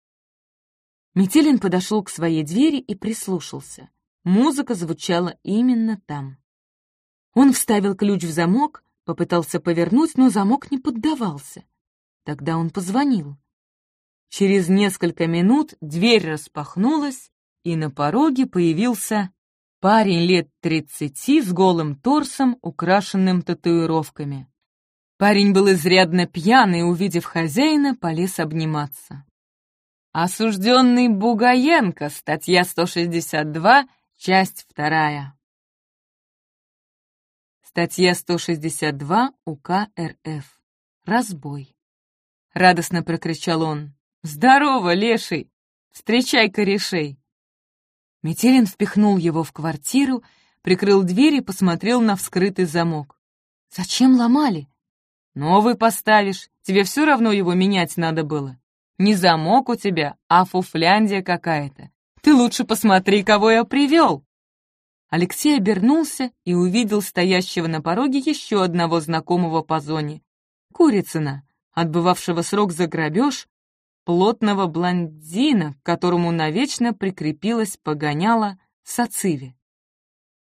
Метелин подошел к своей двери и прислушался. Музыка звучала именно там. Он вставил ключ в замок, попытался повернуть, но замок не поддавался. Тогда он позвонил. Через несколько минут дверь распахнулась, и на пороге появился парень лет тридцати с голым торсом, украшенным татуировками. Парень был изрядно пьяный, увидев хозяина, полез обниматься. Осужденный Бугаенко, статья 162, часть 2. Статья 162 УК РФ. Разбой. Радостно прокричал он. «Здорово, леший! Встречай корешей!» Метелин впихнул его в квартиру, прикрыл дверь и посмотрел на вскрытый замок. «Зачем ломали?» «Новый поставишь, тебе все равно его менять надо было. Не замок у тебя, а фуфляндия какая-то. Ты лучше посмотри, кого я привел!» Алексей обернулся и увидел стоящего на пороге еще одного знакомого по зоне. Курицына, отбывавшего срок за грабеж, плотного блондина, к которому навечно прикрепилась погоняла Сациви.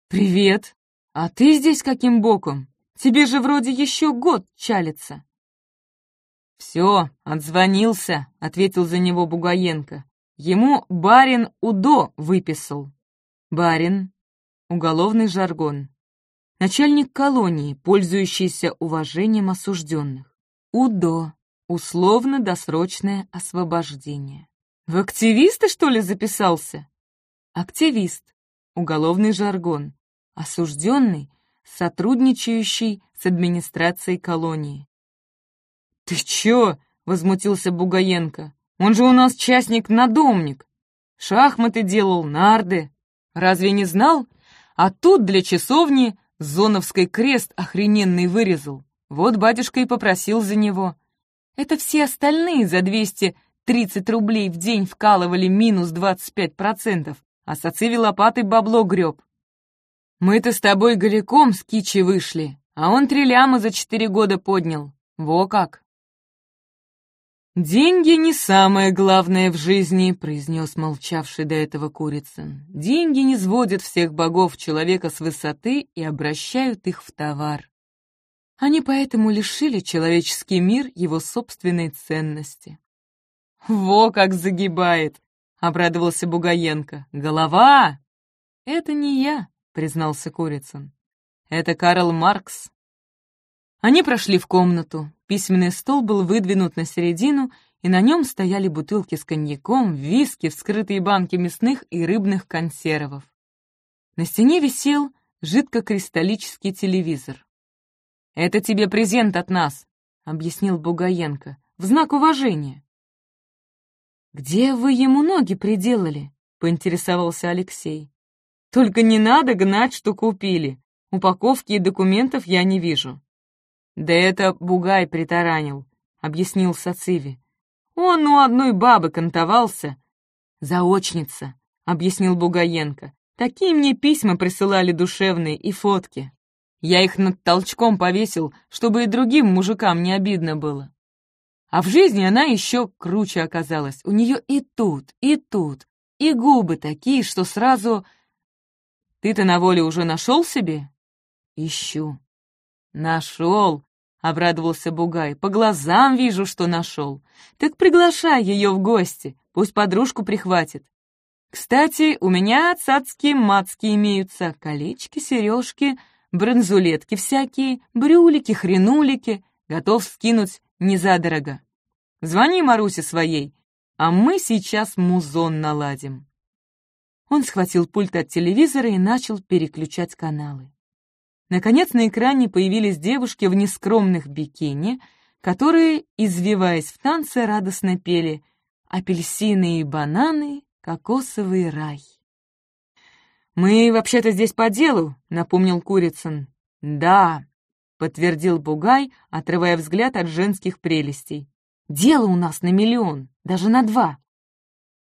«Привет! А ты здесь каким боком? Тебе же вроде еще год чалится!» «Все, отзвонился», — ответил за него Бугаенко. «Ему барин УДО выписал». «Барин» — уголовный жаргон. Начальник колонии, пользующийся уважением осужденных. УДО — условно-досрочное освобождение. «В активисты, что ли, записался?» Активист, уголовный жаргон, осужденный, сотрудничающий с администрацией колонии. «Ты чё?» — возмутился Бугаенко. «Он же у нас частник-надомник. Шахматы делал, нарды. Разве не знал? А тут для часовни зоновский крест охрененный вырезал. Вот батюшка и попросил за него. Это все остальные за 230 рублей в день вкалывали минус 25%, а Сациви лопатой бабло греб. Мы-то с тобой голиком с кичи вышли, а он три ляма за четыре года поднял. Во как!» «Деньги не самое главное в жизни», — произнес молчавший до этого Курицын. «Деньги не сводят всех богов человека с высоты и обращают их в товар. Они поэтому лишили человеческий мир его собственной ценности». «Во как загибает!» — обрадовался Бугаенко. «Голова!» «Это не я», — признался Курицын. «Это Карл Маркс». Они прошли в комнату. Письменный стол был выдвинут на середину, и на нем стояли бутылки с коньяком, виски, вскрытые банки мясных и рыбных консервов. На стене висел жидкокристаллический телевизор. «Это тебе презент от нас», — объяснил Бугаенко, — «в знак уважения». «Где вы ему ноги приделали?» — поинтересовался Алексей. «Только не надо гнать, что купили. Упаковки и документов я не вижу». «Да это Бугай притаранил», — объяснил Сациви. «Он у одной бабы кантовался». «Заочница», — объяснил Бугаенко. «Такие мне письма присылали душевные и фотки. Я их над толчком повесил, чтобы и другим мужикам не обидно было. А в жизни она еще круче оказалась. У нее и тут, и тут, и губы такие, что сразу... Ты-то на воле уже нашел себе? Ищу. Нашел, — обрадовался Бугай. «По глазам вижу, что нашел. Так приглашай ее в гости, пусть подружку прихватит. Кстати, у меня цацки-мацки имеются, колечки, сережки, бронзулетки всякие, брюлики, хренулики. Готов скинуть незадорого. Звони Марусе своей, а мы сейчас музон наладим». Он схватил пульт от телевизора и начал переключать каналы. Наконец на экране появились девушки в нескромных бикини, которые, извиваясь в танце, радостно пели «Апельсины и бананы, кокосовый рай». «Мы вообще-то здесь по делу», — напомнил Курицын. «Да», — подтвердил Бугай, отрывая взгляд от женских прелестей. «Дело у нас на миллион, даже на два».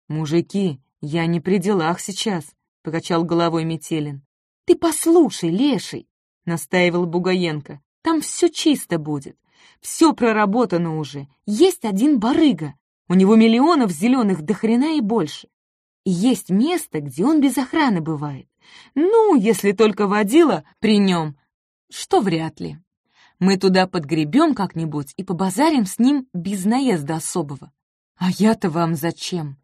«Мужики, я не при делах сейчас», — покачал головой Метелин. «Ты послушай, леший, — настаивал Бугаенко. «Там все чисто будет. Все проработано уже. Есть один барыга. У него миллионов зеленых до хрена и больше. И есть место, где он без охраны бывает. Ну, если только водила при нем, что вряд ли. Мы туда подгребем как-нибудь и побазарим с ним без наезда особого. А я-то вам зачем?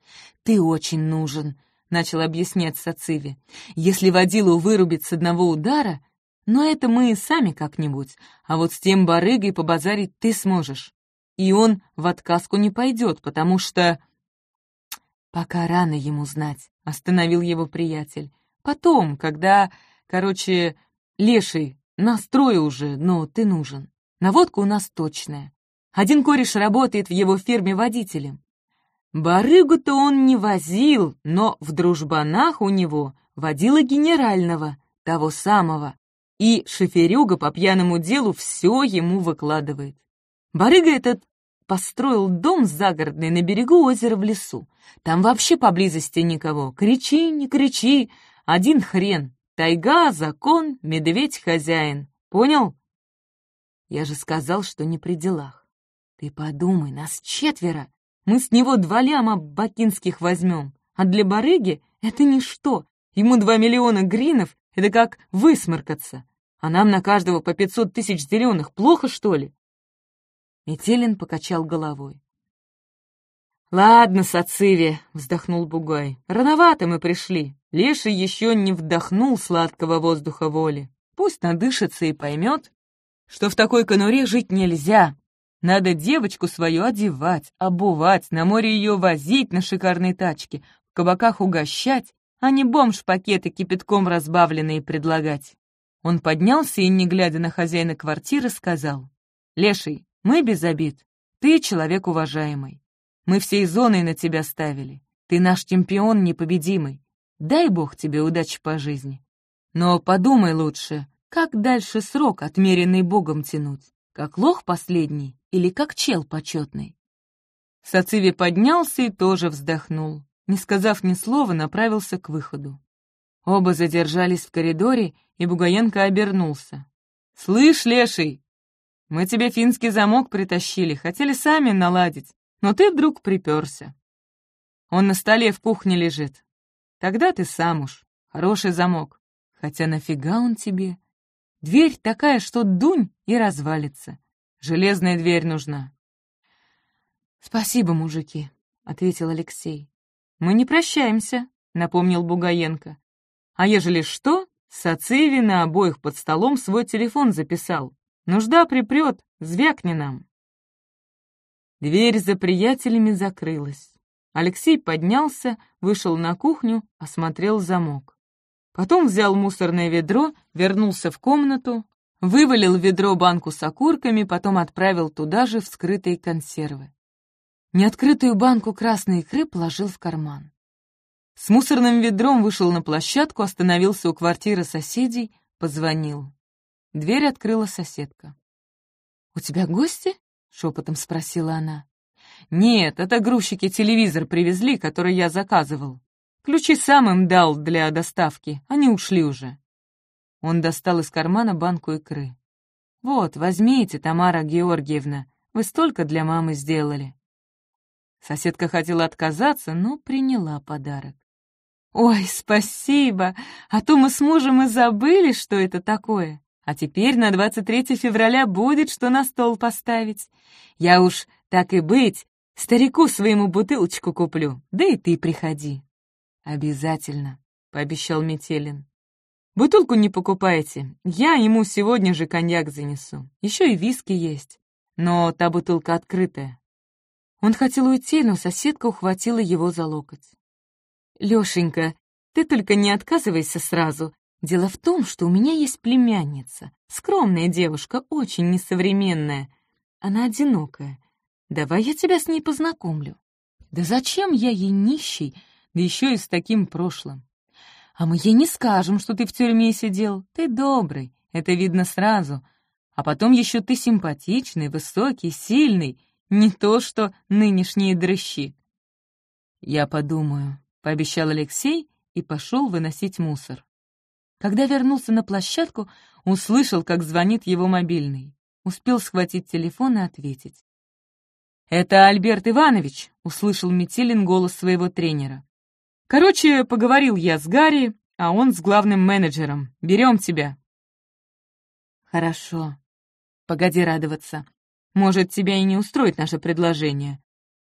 Ты очень нужен, — начал объяснять Сациви. Если водилу вырубить с одного удара, но это мы и сами как-нибудь, а вот с тем барыгой побазарить ты сможешь. И он в отказку не пойдет, потому что... Пока рано ему знать, — остановил его приятель. Потом, когда, короче, леший, настрой уже, но ты нужен. Наводка у нас точная. Один кореш работает в его фирме водителем. Барыгу-то он не возил, но в дружбанах у него водила генерального, того самого, и шоферюга по пьяному делу все ему выкладывает. Барыга этот построил дом загородный на берегу озера в лесу. Там вообще поблизости никого. Кричи, не кричи, один хрен. Тайга, закон, медведь хозяин. Понял? Я же сказал, что не при делах. Ты подумай, нас четверо. Мы с него два ляма бакинских возьмем. А для барыги это ничто. Ему два миллиона гринов это как высморкаться. А нам на каждого по пятьсот тысяч зеленых. Плохо, что ли?» Метелин покачал головой. «Ладно, Сациви», — вздохнул Бугай. «Рановато мы пришли. Леший еще не вдохнул сладкого воздуха воли. Пусть надышится и поймет, что в такой конуре жить нельзя. Надо девочку свою одевать, обувать, на море ее возить на шикарной тачке, в кабаках угощать, а не бомж-пакеты кипятком разбавленные предлагать. Он поднялся и, не глядя на хозяина квартиры, сказал, «Леший, мы без обид. Ты человек уважаемый. Мы всей зоной на тебя ставили. Ты наш чемпион непобедимый. Дай бог тебе удачи по жизни. Но подумай лучше, как дальше срок, отмеренный Богом, тянуть? Как лох последний или как чел почетный? Сациви поднялся и тоже вздохнул. Не сказав ни слова, направился к выходу. Оба задержались в коридоре, и Бугаенко обернулся. «Слышь, леший, мы тебе финский замок притащили, хотели сами наладить, но ты вдруг приперся. Он на столе в кухне лежит. Тогда ты сам уж. Хороший замок. Хотя нафига он тебе? Дверь такая, что дунь и развалится. Железная дверь нужна. «Спасибо, мужики», — ответил Алексей. «Мы не прощаемся», — напомнил Бугаенко. «А ежели что, Сациви на обоих под столом свой телефон записал. Нужда припрет, звякни нам». Дверь за приятелями закрылась. Алексей поднялся, вышел на кухню, осмотрел замок. Потом взял мусорное ведро, вернулся в комнату, вывалил в ведро банку с окурками, потом отправил туда же вскрытые консервы. Неоткрытую банку красной икры положил в карман. С мусорным ведром вышел на площадку, остановился у квартиры соседей, позвонил. Дверь открыла соседка. «У тебя гости?» — шепотом спросила она. «Нет, это грузчики телевизор привезли, который я заказывал. Ключи сам им дал для доставки, они ушли уже. Он достал из кармана банку икры. «Вот, возьмите, Тамара Георгиевна, вы столько для мамы сделали». Соседка хотела отказаться, но приняла подарок. «Ой, спасибо! А то мы с мужем и забыли, что это такое. А теперь на 23 февраля будет, что на стол поставить. Я уж, так и быть, старику своему бутылочку куплю, да и ты приходи». «Обязательно», — пообещал Метелин. «Бутылку не покупайте, я ему сегодня же коньяк занесу. Еще и виски есть, но та бутылка открытая». Он хотел уйти, но соседка ухватила его за локоть. «Лешенька, ты только не отказывайся сразу. Дело в том, что у меня есть племянница, скромная девушка, очень несовременная. Она одинокая. Давай я тебя с ней познакомлю». «Да зачем я ей нищий, да еще и с таким прошлым. А мы ей не скажем, что ты в тюрьме сидел. Ты добрый, это видно сразу. А потом еще ты симпатичный, высокий, сильный, не то что нынешние дрыщи. «Я подумаю», — пообещал Алексей и пошел выносить мусор. Когда вернулся на площадку, услышал, как звонит его мобильный. Успел схватить телефон и ответить. «Это Альберт Иванович», — услышал Метелин голос своего тренера. Короче, поговорил я с Гарри, а он с главным менеджером. Берем тебя. Хорошо. Погоди радоваться. Может, тебя и не устроит наше предложение.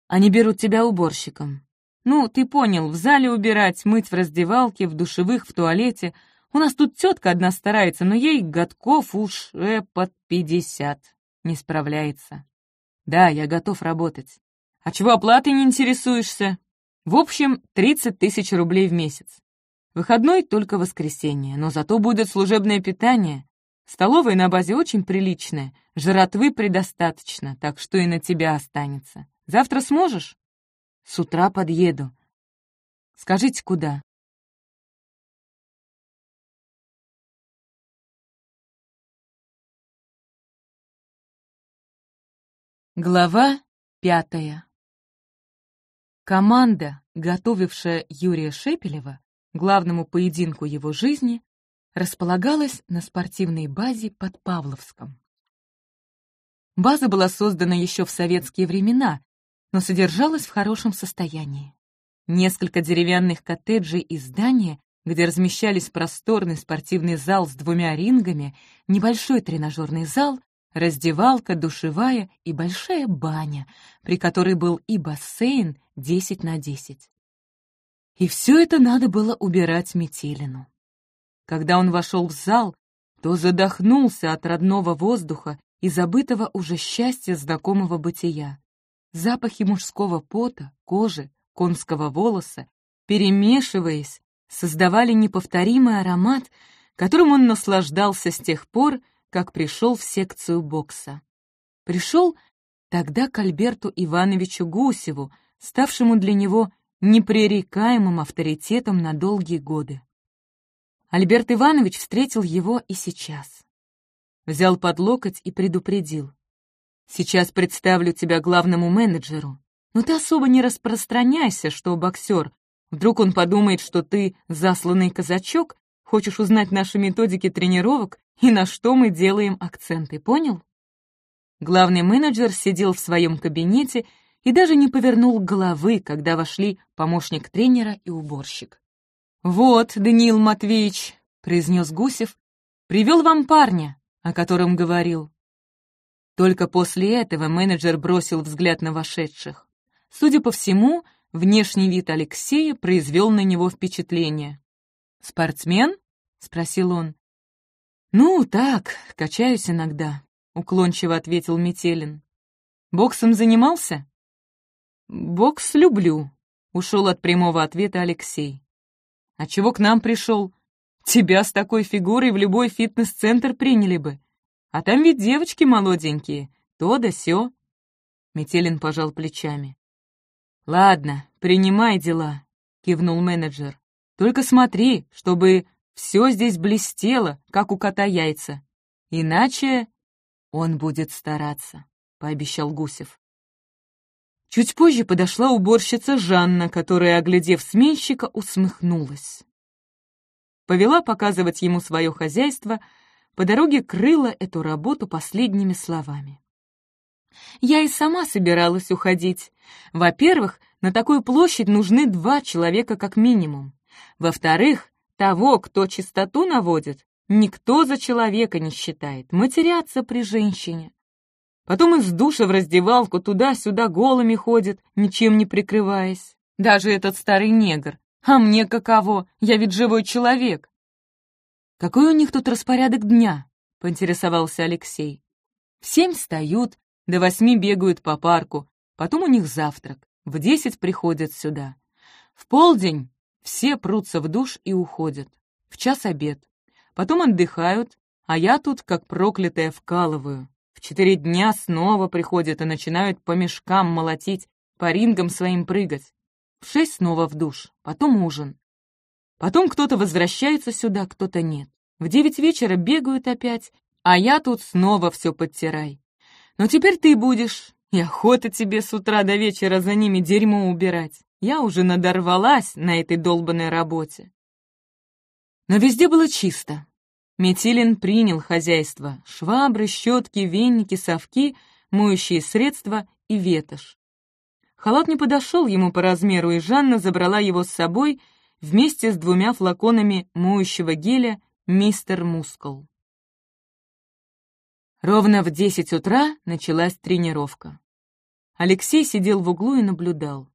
Они берут тебя уборщиком. Ну, ты понял, в зале убирать, мыть в раздевалке, в душевых, в туалете. У нас тут тетка одна старается, но ей годков уж э, под пятьдесят. Не справляется. Да, я готов работать. А чего оплатой не интересуешься? В общем, 30 тысяч рублей в месяц. Выходной только воскресенье, но зато будет служебное питание. Столовая на базе очень приличная, жратвы предостаточно, так что и на тебя останется. Завтра сможешь? С утра подъеду. Скажите, куда? Глава пятая Команда, готовившая Юрия Шепелева главному поединку его жизни, располагалась на спортивной базе под Павловском. База была создана еще в советские времена, но содержалась в хорошем состоянии. Несколько деревянных коттеджей и здания, где размещались просторный спортивный зал с двумя рингами, небольшой тренажерный зал раздевалка, душевая и большая баня, при которой был и бассейн 10 на 10. И все это надо было убирать Метелину. Когда он вошел в зал, то задохнулся от родного воздуха и забытого уже счастья знакомого бытия. Запахи мужского пота, кожи, конского волоса, перемешиваясь, создавали неповторимый аромат, которым он наслаждался с тех пор, как пришел в секцию бокса. Пришел тогда к Альберту Ивановичу Гусеву, ставшему для него непререкаемым авторитетом на долгие годы. Альберт Иванович встретил его и сейчас. Взял под локоть и предупредил. «Сейчас представлю тебя главному менеджеру, но ты особо не распространяйся, что боксер. Вдруг он подумает, что ты засланный казачок, хочешь узнать наши методики тренировок и на что мы делаем акценты, понял?» Главный менеджер сидел в своем кабинете и даже не повернул головы, когда вошли помощник тренера и уборщик. «Вот, Даниил Матвеевич», — произнес Гусев, — «привел вам парня, о котором говорил». Только после этого менеджер бросил взгляд на вошедших. Судя по всему, внешний вид Алексея произвел на него впечатление. «Спортсмен?» — спросил он. «Ну, так, качаюсь иногда», — уклончиво ответил Метелин. «Боксом занимался?» «Бокс люблю», — ушел от прямого ответа Алексей. «А чего к нам пришел? Тебя с такой фигурой в любой фитнес-центр приняли бы. А там ведь девочки молоденькие, то да сё». Метелин пожал плечами. «Ладно, принимай дела», — кивнул менеджер. «Только смотри, чтобы все здесь блестело, как у кота яйца. Иначе он будет стараться», — пообещал Гусев. Чуть позже подошла уборщица Жанна, которая, оглядев сменщика, усмехнулась. Повела показывать ему свое хозяйство, по дороге крыла эту работу последними словами. Я и сама собиралась уходить. Во-первых, на такую площадь нужны два человека как минимум. Во-вторых, того, кто чистоту наводит, никто за человека не считает, матерятся при женщине. Потом из душа в раздевалку туда-сюда голыми ходит, ничем не прикрываясь. Даже этот старый негр. А мне каково? Я ведь живой человек. Какой у них тут распорядок дня? Поинтересовался Алексей. В семь встают, до восьми бегают по парку, потом у них завтрак, в десять приходят сюда. В полдень все прутся в душ и уходят. В час обед. Потом отдыхают, а я тут, как проклятая, вкалываю. В четыре дня снова приходят и начинают по мешкам молотить, по рингам своим прыгать. В шесть снова в душ, потом ужин. Потом кто-то возвращается сюда, кто-то нет. В девять вечера бегают опять, а я тут снова все подтирай. Но теперь ты будешь, и охота тебе с утра до вечера за ними дерьмо убирать. Я уже надорвалась на этой долбанной работе. Но везде было чисто. Метилин принял хозяйство — швабры, щетки, веники, совки, моющие средства и ветошь. Халат не подошел ему по размеру, и Жанна забрала его с собой вместе с двумя флаконами моющего геля «Мистер Мускул». Ровно в десять утра началась тренировка. Алексей сидел в углу и наблюдал.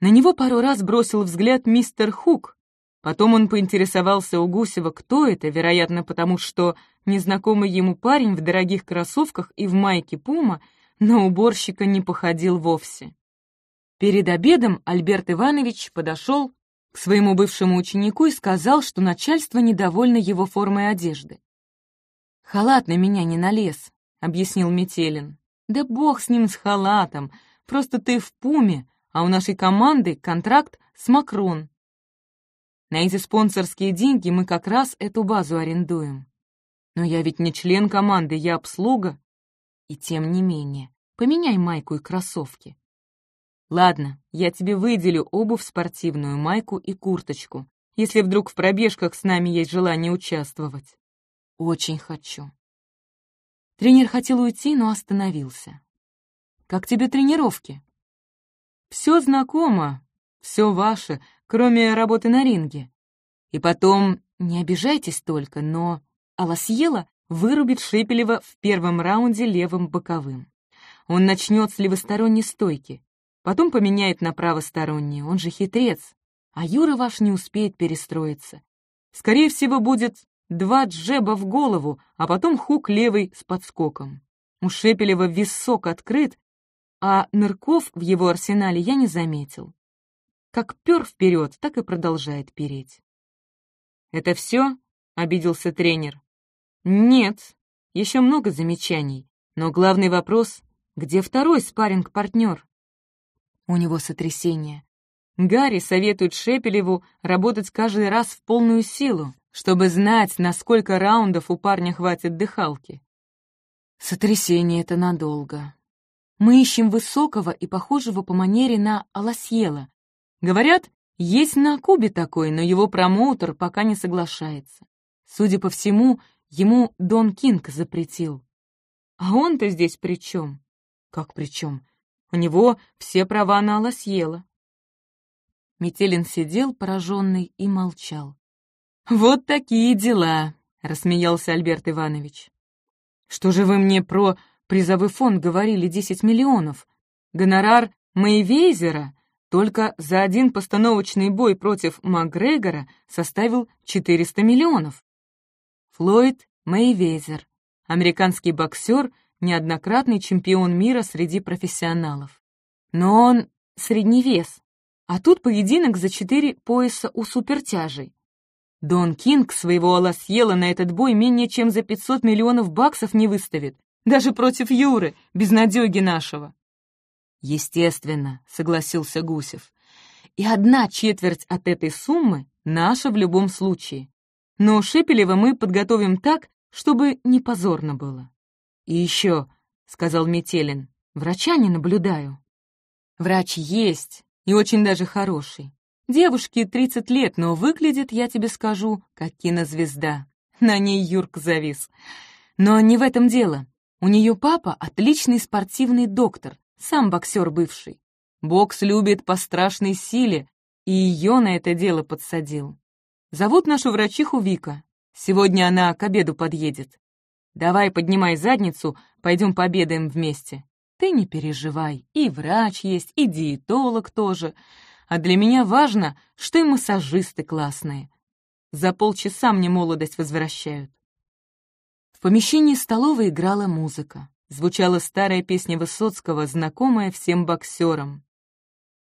На него пару раз бросил взгляд мистер Хук, Потом он поинтересовался у Гусева, кто это, вероятно, потому что незнакомый ему парень в дорогих кроссовках и в майке Пума на уборщика не походил вовсе. Перед обедом Альберт Иванович подошел своему бывшему ученику и сказал, что начальство недовольно его формой одежды. «Халат на меня не налез», — объяснил Метелин. «Да бог с ним, с халатом, просто ты в Пуме, а у нашей команды контракт с Макрон, на эти спонсорские деньги мы как раз эту базу арендуем. Но я ведь не член команды, я обслуга. И тем не менее, поменяй майку и кроссовки. Ладно, я тебе выделю обувь спортивную, майку и курточку, если вдруг в пробежках с нами есть желание участвовать. Очень хочу. Тренер хотел уйти, но остановился. Как тебе тренировки? Все знакомо, все ваше, кроме работы на ринге. И потом, не обижайтесь только, но Аласьела вырубит Шепелева в первом раунде левым боковым. Он начнет с левосторонней стойки, потом поменяет на правостороннюю, он же хитрец, а Юра ваш не успеет перестроиться. Скорее всего, будет два джеба в голову, а потом хук левый с подскоком. У Шепелева висок открыт, а нырков в его арсенале я не заметил. Как пер вперед, так и продолжает переть. «Это все?» — обиделся тренер. «Нет, еще много замечаний, но главный вопрос — где второй спарринг-партнер?» У него сотрясение. Гарри советует Шепелеву работать каждый раз в полную силу, чтобы знать, на сколько раундов у парня хватит дыхалки. Сотрясение — это надолго. Мы ищем высокого и похожего по манере на Аласьела. Говорят, есть на Кубе такой, но его промоутер пока не соглашается. Судя по всему, ему Дон Кинг запретил. А он-то здесь при чем? Как при чем? У него все права на Аласьела. Метелин сидел, пораженный, и молчал. «Вот такие дела», — рассмеялся Альберт Иванович. «Что же вы мне про призовой фонд говорили 10 миллионов? Гонорар Мэйвейзера только за один постановочный бой против Макгрегора составил 400 миллионов. Флойд Мэйвезер, американский боксер, неоднократный чемпион мира среди профессионалов. Но он средний вес, а тут поединок за четыре пояса у супертяжей. Дон Кинг своего Аласьела на этот бой менее чем за 500 миллионов баксов не выставит, даже против Юры, безнадеги нашего. «Естественно», — согласился Гусев. «И одна четверть от этой суммы наша в любом случае. Но Шепелева мы подготовим так, чтобы не позорно было». «И еще», — сказал Метелин, — «врача не наблюдаю». «Врач есть, и очень даже хороший. Девушке 30 лет, но выглядит, я тебе скажу, как кинозвезда. На ней Юрк завис. Но не в этом дело. У нее папа отличный спортивный доктор, сам боксер бывший. Бокс любит по страшной силе, и ее на это дело подсадил. Зовут нашу врачиху Вика. Сегодня она к обеду подъедет. Давай поднимай задницу, пойдем пообедаем вместе. Ты не переживай, и врач есть, и диетолог тоже. А для меня важно, что и массажисты классные. За полчаса мне молодость возвращают. В помещении столовой играла музыка звучала старая песня Высоцкого, знакомая всем боксерам.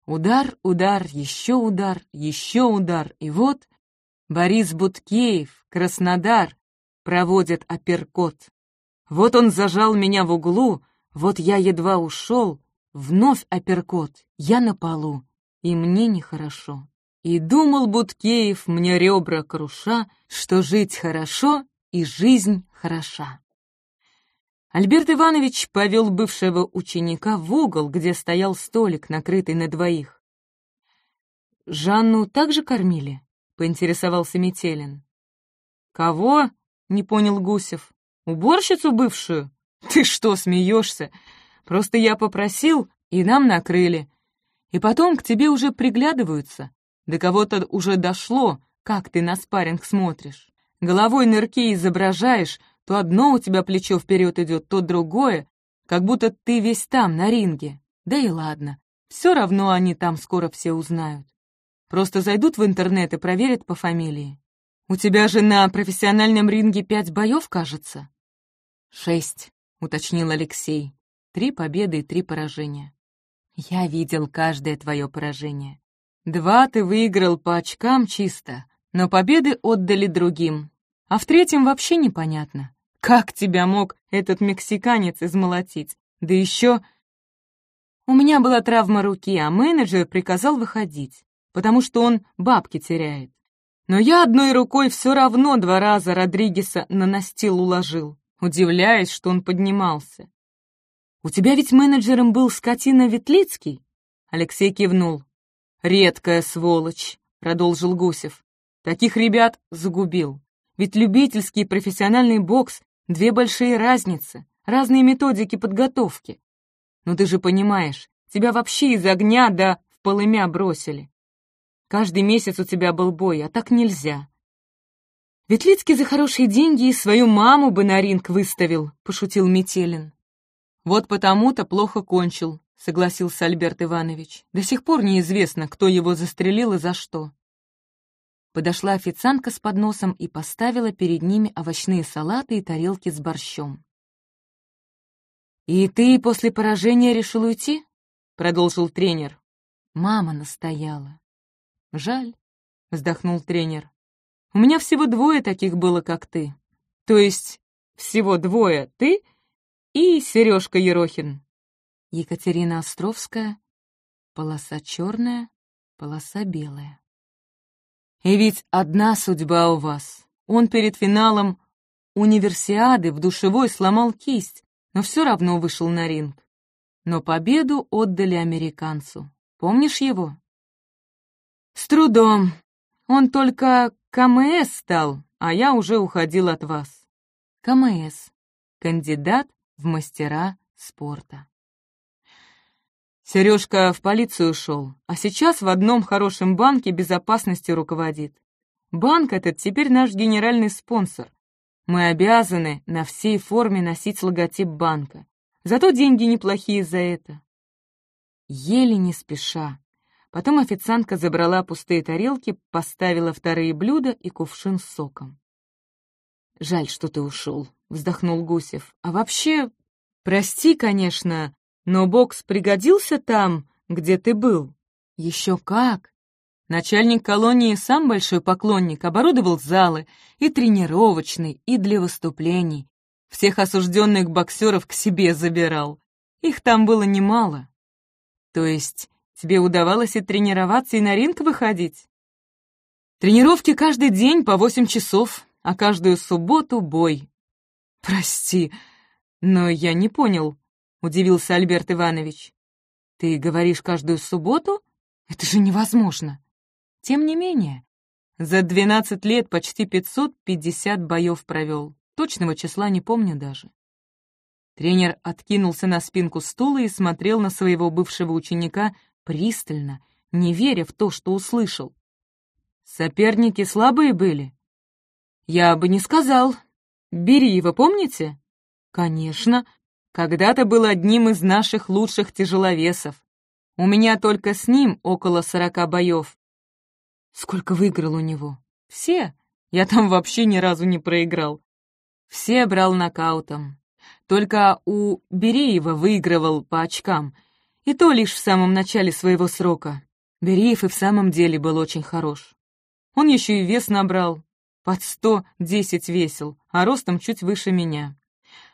Удар, удар, еще удар, еще удар, и вот Борис Буткеев, Краснодар, проводит апперкот. Вот он зажал меня в углу, вот я едва ушел, вновь апперкот, я на полу, и мне нехорошо. И думал Буткеев, мне ребра круша, что жить хорошо и жизнь хороша. Альберт Иванович повел бывшего ученика в угол, где стоял столик, накрытый на двоих. «Жанну также кормили?» — поинтересовался Метелин. «Кого?» — не понял Гусев. «Уборщицу бывшую? Ты что, смеешься? Просто я попросил, и нам накрыли. И потом к тебе уже приглядываются. До кого-то уже дошло, как ты на спарринг смотришь. Головой нырки изображаешь, то одно у тебя плечо вперед идет, то другое, как будто ты весь там, на ринге. Да и ладно, все равно они там скоро все узнают. Просто зайдут в интернет и проверят по фамилии. У тебя же на профессиональном ринге пять боев, кажется? Шесть, уточнил Алексей. Три победы и три поражения. Я видел каждое твое поражение. Два ты выиграл по очкам чисто, но победы отдали другим. А в третьем вообще непонятно. Как тебя мог этот мексиканец измолотить? Да еще... У меня была травма руки, а менеджер приказал выходить, потому что он бабки теряет. Но я одной рукой все равно два раза Родригеса на настил уложил, удивляясь, что он поднимался. «У тебя ведь менеджером был скотина Ветлицкий?» Алексей кивнул. «Редкая сволочь», — продолжил Гусев. «Таких ребят загубил. Ведь любительский и профессиональный бокс Две большие разницы, разные методики подготовки. Но ты же понимаешь, тебя вообще из огня да в полымя бросили. Каждый месяц у тебя был бой, а так нельзя. Ветлицкий за хорошие деньги и свою маму бы на ринг выставил, пошутил Метелин. Вот потому-то плохо кончил, согласился Альберт Иванович. До сих пор неизвестно, кто его застрелил и за что. Подошла официантка с подносом и поставила перед ними овощные салаты и тарелки с борщом. «И ты после поражения решил уйти?» — продолжил тренер. Мама настояла. «Жаль», — вздохнул тренер. У меня всего двое таких было, как ты. То есть всего двое ты и Сережка Ерохин. Екатерина Островская, полоса черная, полоса белая. И ведь одна судьба у вас. Он перед финалом универсиады в душевой сломал кисть, но все равно вышел на ринг. Но победу отдали американцу. Помнишь его? С трудом. Он только КМС стал, а я уже уходил от вас. КМС. Кандидат в мастера спорта. Сережка в полицию ушел, а сейчас в одном хорошем банке безопасности руководит. Банк этот теперь наш генеральный спонсор. Мы обязаны на всей форме носить логотип банка. Зато деньги неплохие за это. Еле не спеша. Потом официантка забрала пустые тарелки, поставила вторые блюда и кувшин с соком. «Жаль, что ты ушел», — вздохнул Гусев. «А вообще, прости, конечно, но бокс пригодился там, где ты был. Еще как. Начальник колонии сам большой поклонник, оборудовал залы, и тренировочный, и для выступлений. Всех осужденных боксеров к себе забирал. Их там было немало. То есть тебе удавалось и тренироваться, и на ринг выходить? Тренировки каждый день по восемь часов, а каждую субботу бой. Прости, но я не понял, удивился Альберт Иванович. «Ты говоришь каждую субботу? Это же невозможно!» Тем не менее, за 12 лет почти 550 боев провел. Точного числа не помню даже. Тренер откинулся на спинку стула и смотрел на своего бывшего ученика пристально, не веря в то, что услышал. «Соперники слабые были?» «Я бы не сказал. Бери его, помните?» «Конечно. Когда-то был одним из наших лучших тяжеловесов. У меня только с ним около сорока боев. Сколько выиграл у него? Все. Я там вообще ни разу не проиграл. Все брал нокаутом. Только у Береева выигрывал по очкам. И то лишь в самом начале своего срока. Береев и в самом деле был очень хорош. Он еще и вес набрал. Под сто десять весил, а ростом чуть выше меня.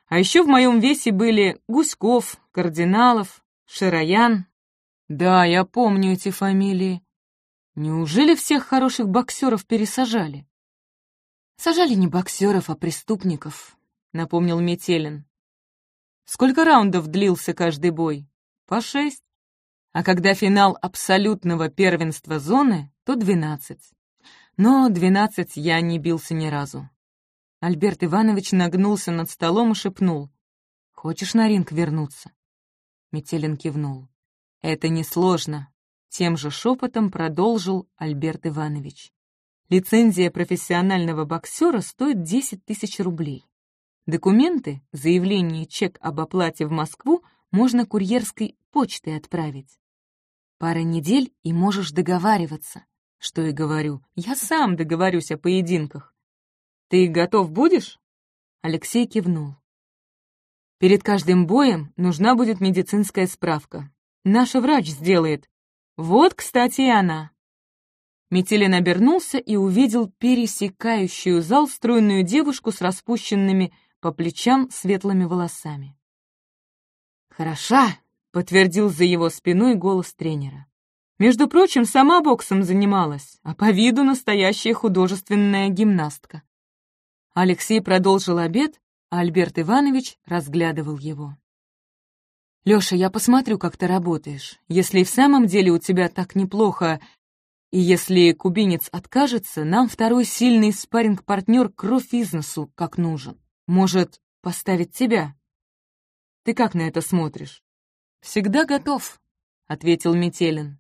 А еще в моем весе были Гуськов, Кардиналов, Широян. Да, я помню эти фамилии. Неужели всех хороших боксеров пересажали? Сажали не боксеров, а преступников, напомнил Метелин. Сколько раундов длился каждый бой? По шесть. А когда финал абсолютного первенства зоны, то двенадцать. Но двенадцать я не бился ни разу. Альберт Иванович нагнулся над столом и шепнул. «Хочешь на ринг вернуться?» Метелин кивнул. «Это несложно», — тем же шепотом продолжил Альберт Иванович. «Лицензия профессионального боксера стоит 10 тысяч рублей. Документы, заявление и чек об оплате в Москву можно курьерской почтой отправить. Пара недель, и можешь договариваться. Что и говорю, я сам договорюсь о поединках. «Ты готов будешь?» Алексей кивнул. «Перед каждым боем нужна будет медицинская справка. Наша врач сделает. Вот, кстати, и она». Метелин обернулся и увидел пересекающую зал стройную девушку с распущенными по плечам светлыми волосами. «Хороша!» — подтвердил за его спиной голос тренера. Между прочим, сама боксом занималась, а по виду настоящая художественная гимнастка. Алексей продолжил обед, а Альберт Иванович разглядывал его. «Лёша, я посмотрю, как ты работаешь. Если в самом деле у тебя так неплохо, и если кубинец откажется, нам второй сильный спарринг-партнер кровь из носу, как нужен. Может, поставить тебя? Ты как на это смотришь?» «Всегда готов», — ответил Метелин.